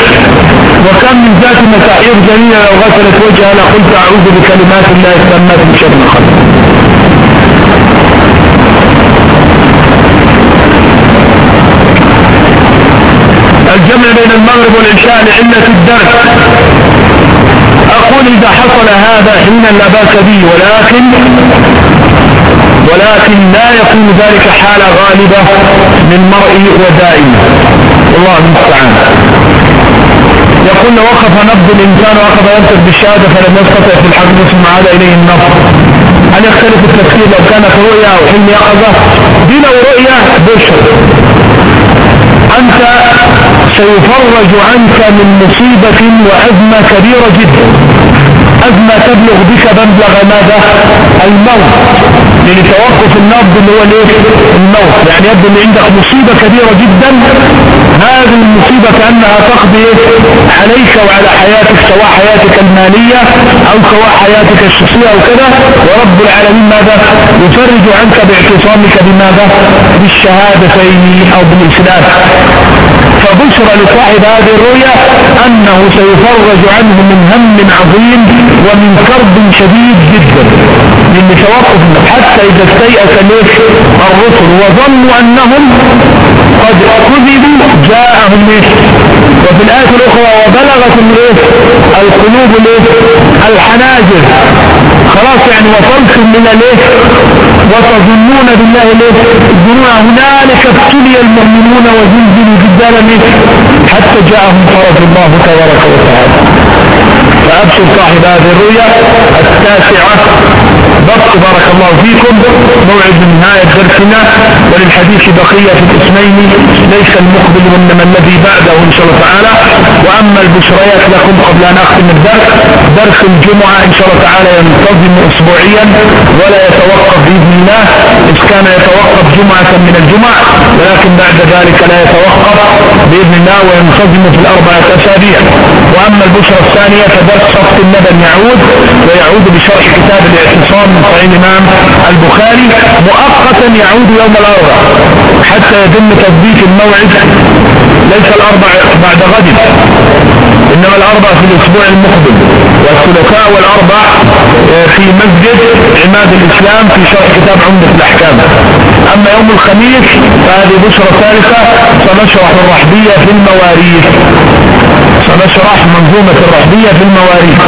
[SPEAKER 1] وكم من ذات مساحيق جميلة لو غسلت وجهها لقلت أعوذ بكلمات الله التامات من شر الخلق الجمع بين المغرب والعشاء لعلة الدرس. أقول إذا حصل هذا حين لا بأس به ولكن ولكن لا يكون ذلك حالة غالبة للمرء ودائما والله المستعان. يقول وقف نبض الإنسان وقف ينطق بالشهادة فلم يستطع في الحق ثم عاد إليه النبض هل يختلف التفكير لو كانت رؤيا أو حلم يقظة؟ دي لو رؤيا بشر. أنت سيفرج عنك من مصيبة وأزمة كبيرة جدا. أزمة تبلغ بك مبلغ ماذا؟ الموت. لأن توقف النبض اللي هو الايه الموت. يعني يبدو إن عندك مصيبة كبيرة جدا. هذه المصيبة كأنها تقضي عليك وعلى حياتك سواء حياتك المالية أو سواء حياتك الشخصية أو كذا. ورب العالمين ماذا؟ يفرج عنك باعتصامك بماذا؟ بالشهادتين أو بالإسلام. فبشرى لصاحب هذه الرؤيا أنه سيفرج عنه من هم عظيم ومن كرب شديد جدا. من توقف حتى إذا استيأس ليش الرسل وظنوا أنهم قد كذبوا جاءهم ليش وفي الآية الأخرى وبلغت الايه القلوب الايه الحناجر. خلاص يعني وصلتم من الايه وتظنون بالله الايه الظنون هنالك ابتلي المؤمنون وزلزلوا جدالا حتى جاءهم فرج الله تبارك وتعالى. فأبشر صاحب هذه الرؤيا التاسعة. ضبط بارك الله فيكم. موعد نهاية درسنا. وللحديث بقية في الاسمين ليس المقبل وإنما الذي بعده إن شاء الله تعالى. وأما البشريات لكم قبل أن أختم الدرس. درس الجمعة إن شاء الله تعالى ينتظم أسبوعيا ولا يتوقف بإذن الله. إذ كان يتوقف جمعة من الجمع ولكن بعد ذلك لا يتوقف بإذن الله وينتظم في الأربعة أسابيع. وأما البشرة الثانية فدرس صفت الندم يعود ويعود بشرح كتاب الاعتصام من صحيح الإمام البخاري مؤقتا يعود يوم الأربع حتى يتم تثبيت الموعد. ليس الأربع بعد غد إنما الأربع في الأسبوع المقبل. والثلاثاء والأربع آه، في مسجد عماد الإسلام في شرح كتاب عمدة الأحكام. أما يوم الخميس فهذه بشرة ثالثة سنشرح الرحبية في المواريث. سنشرح منظومة الرحبية في المواريث.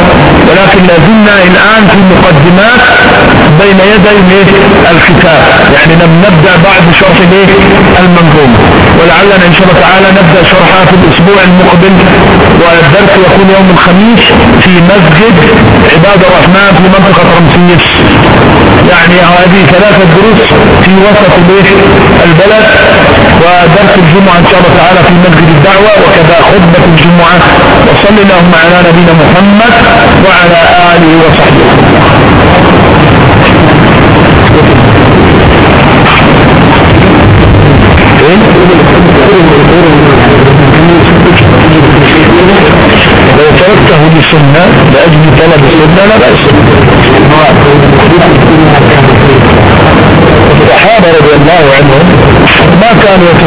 [SPEAKER 1] ولكن لازلنا الآن في مقدمات بين يدي الكتاب. يعني لم نبدأ بعد شرح المنظومة. ولعلنا إن شاء الله تعالى نبدأ شرحها في الأسبوع المقبل. والدرس يكون يوم الخميس في مسجد عباد الرحمن في منطقة رمسيس. يعني هذه ثلاثة دروس في وسط البلد. ودرس الجمعة إن شاء الله تعالى في مسجد الدعوة. وكذا خطبة الجمعة وصلي اللهم على نبينا محمد وعلى آله وصحبه. لو تركته لسنة لأجل طلب السنة لا بأس. الصحابة رضي الله عنهم ما كانوا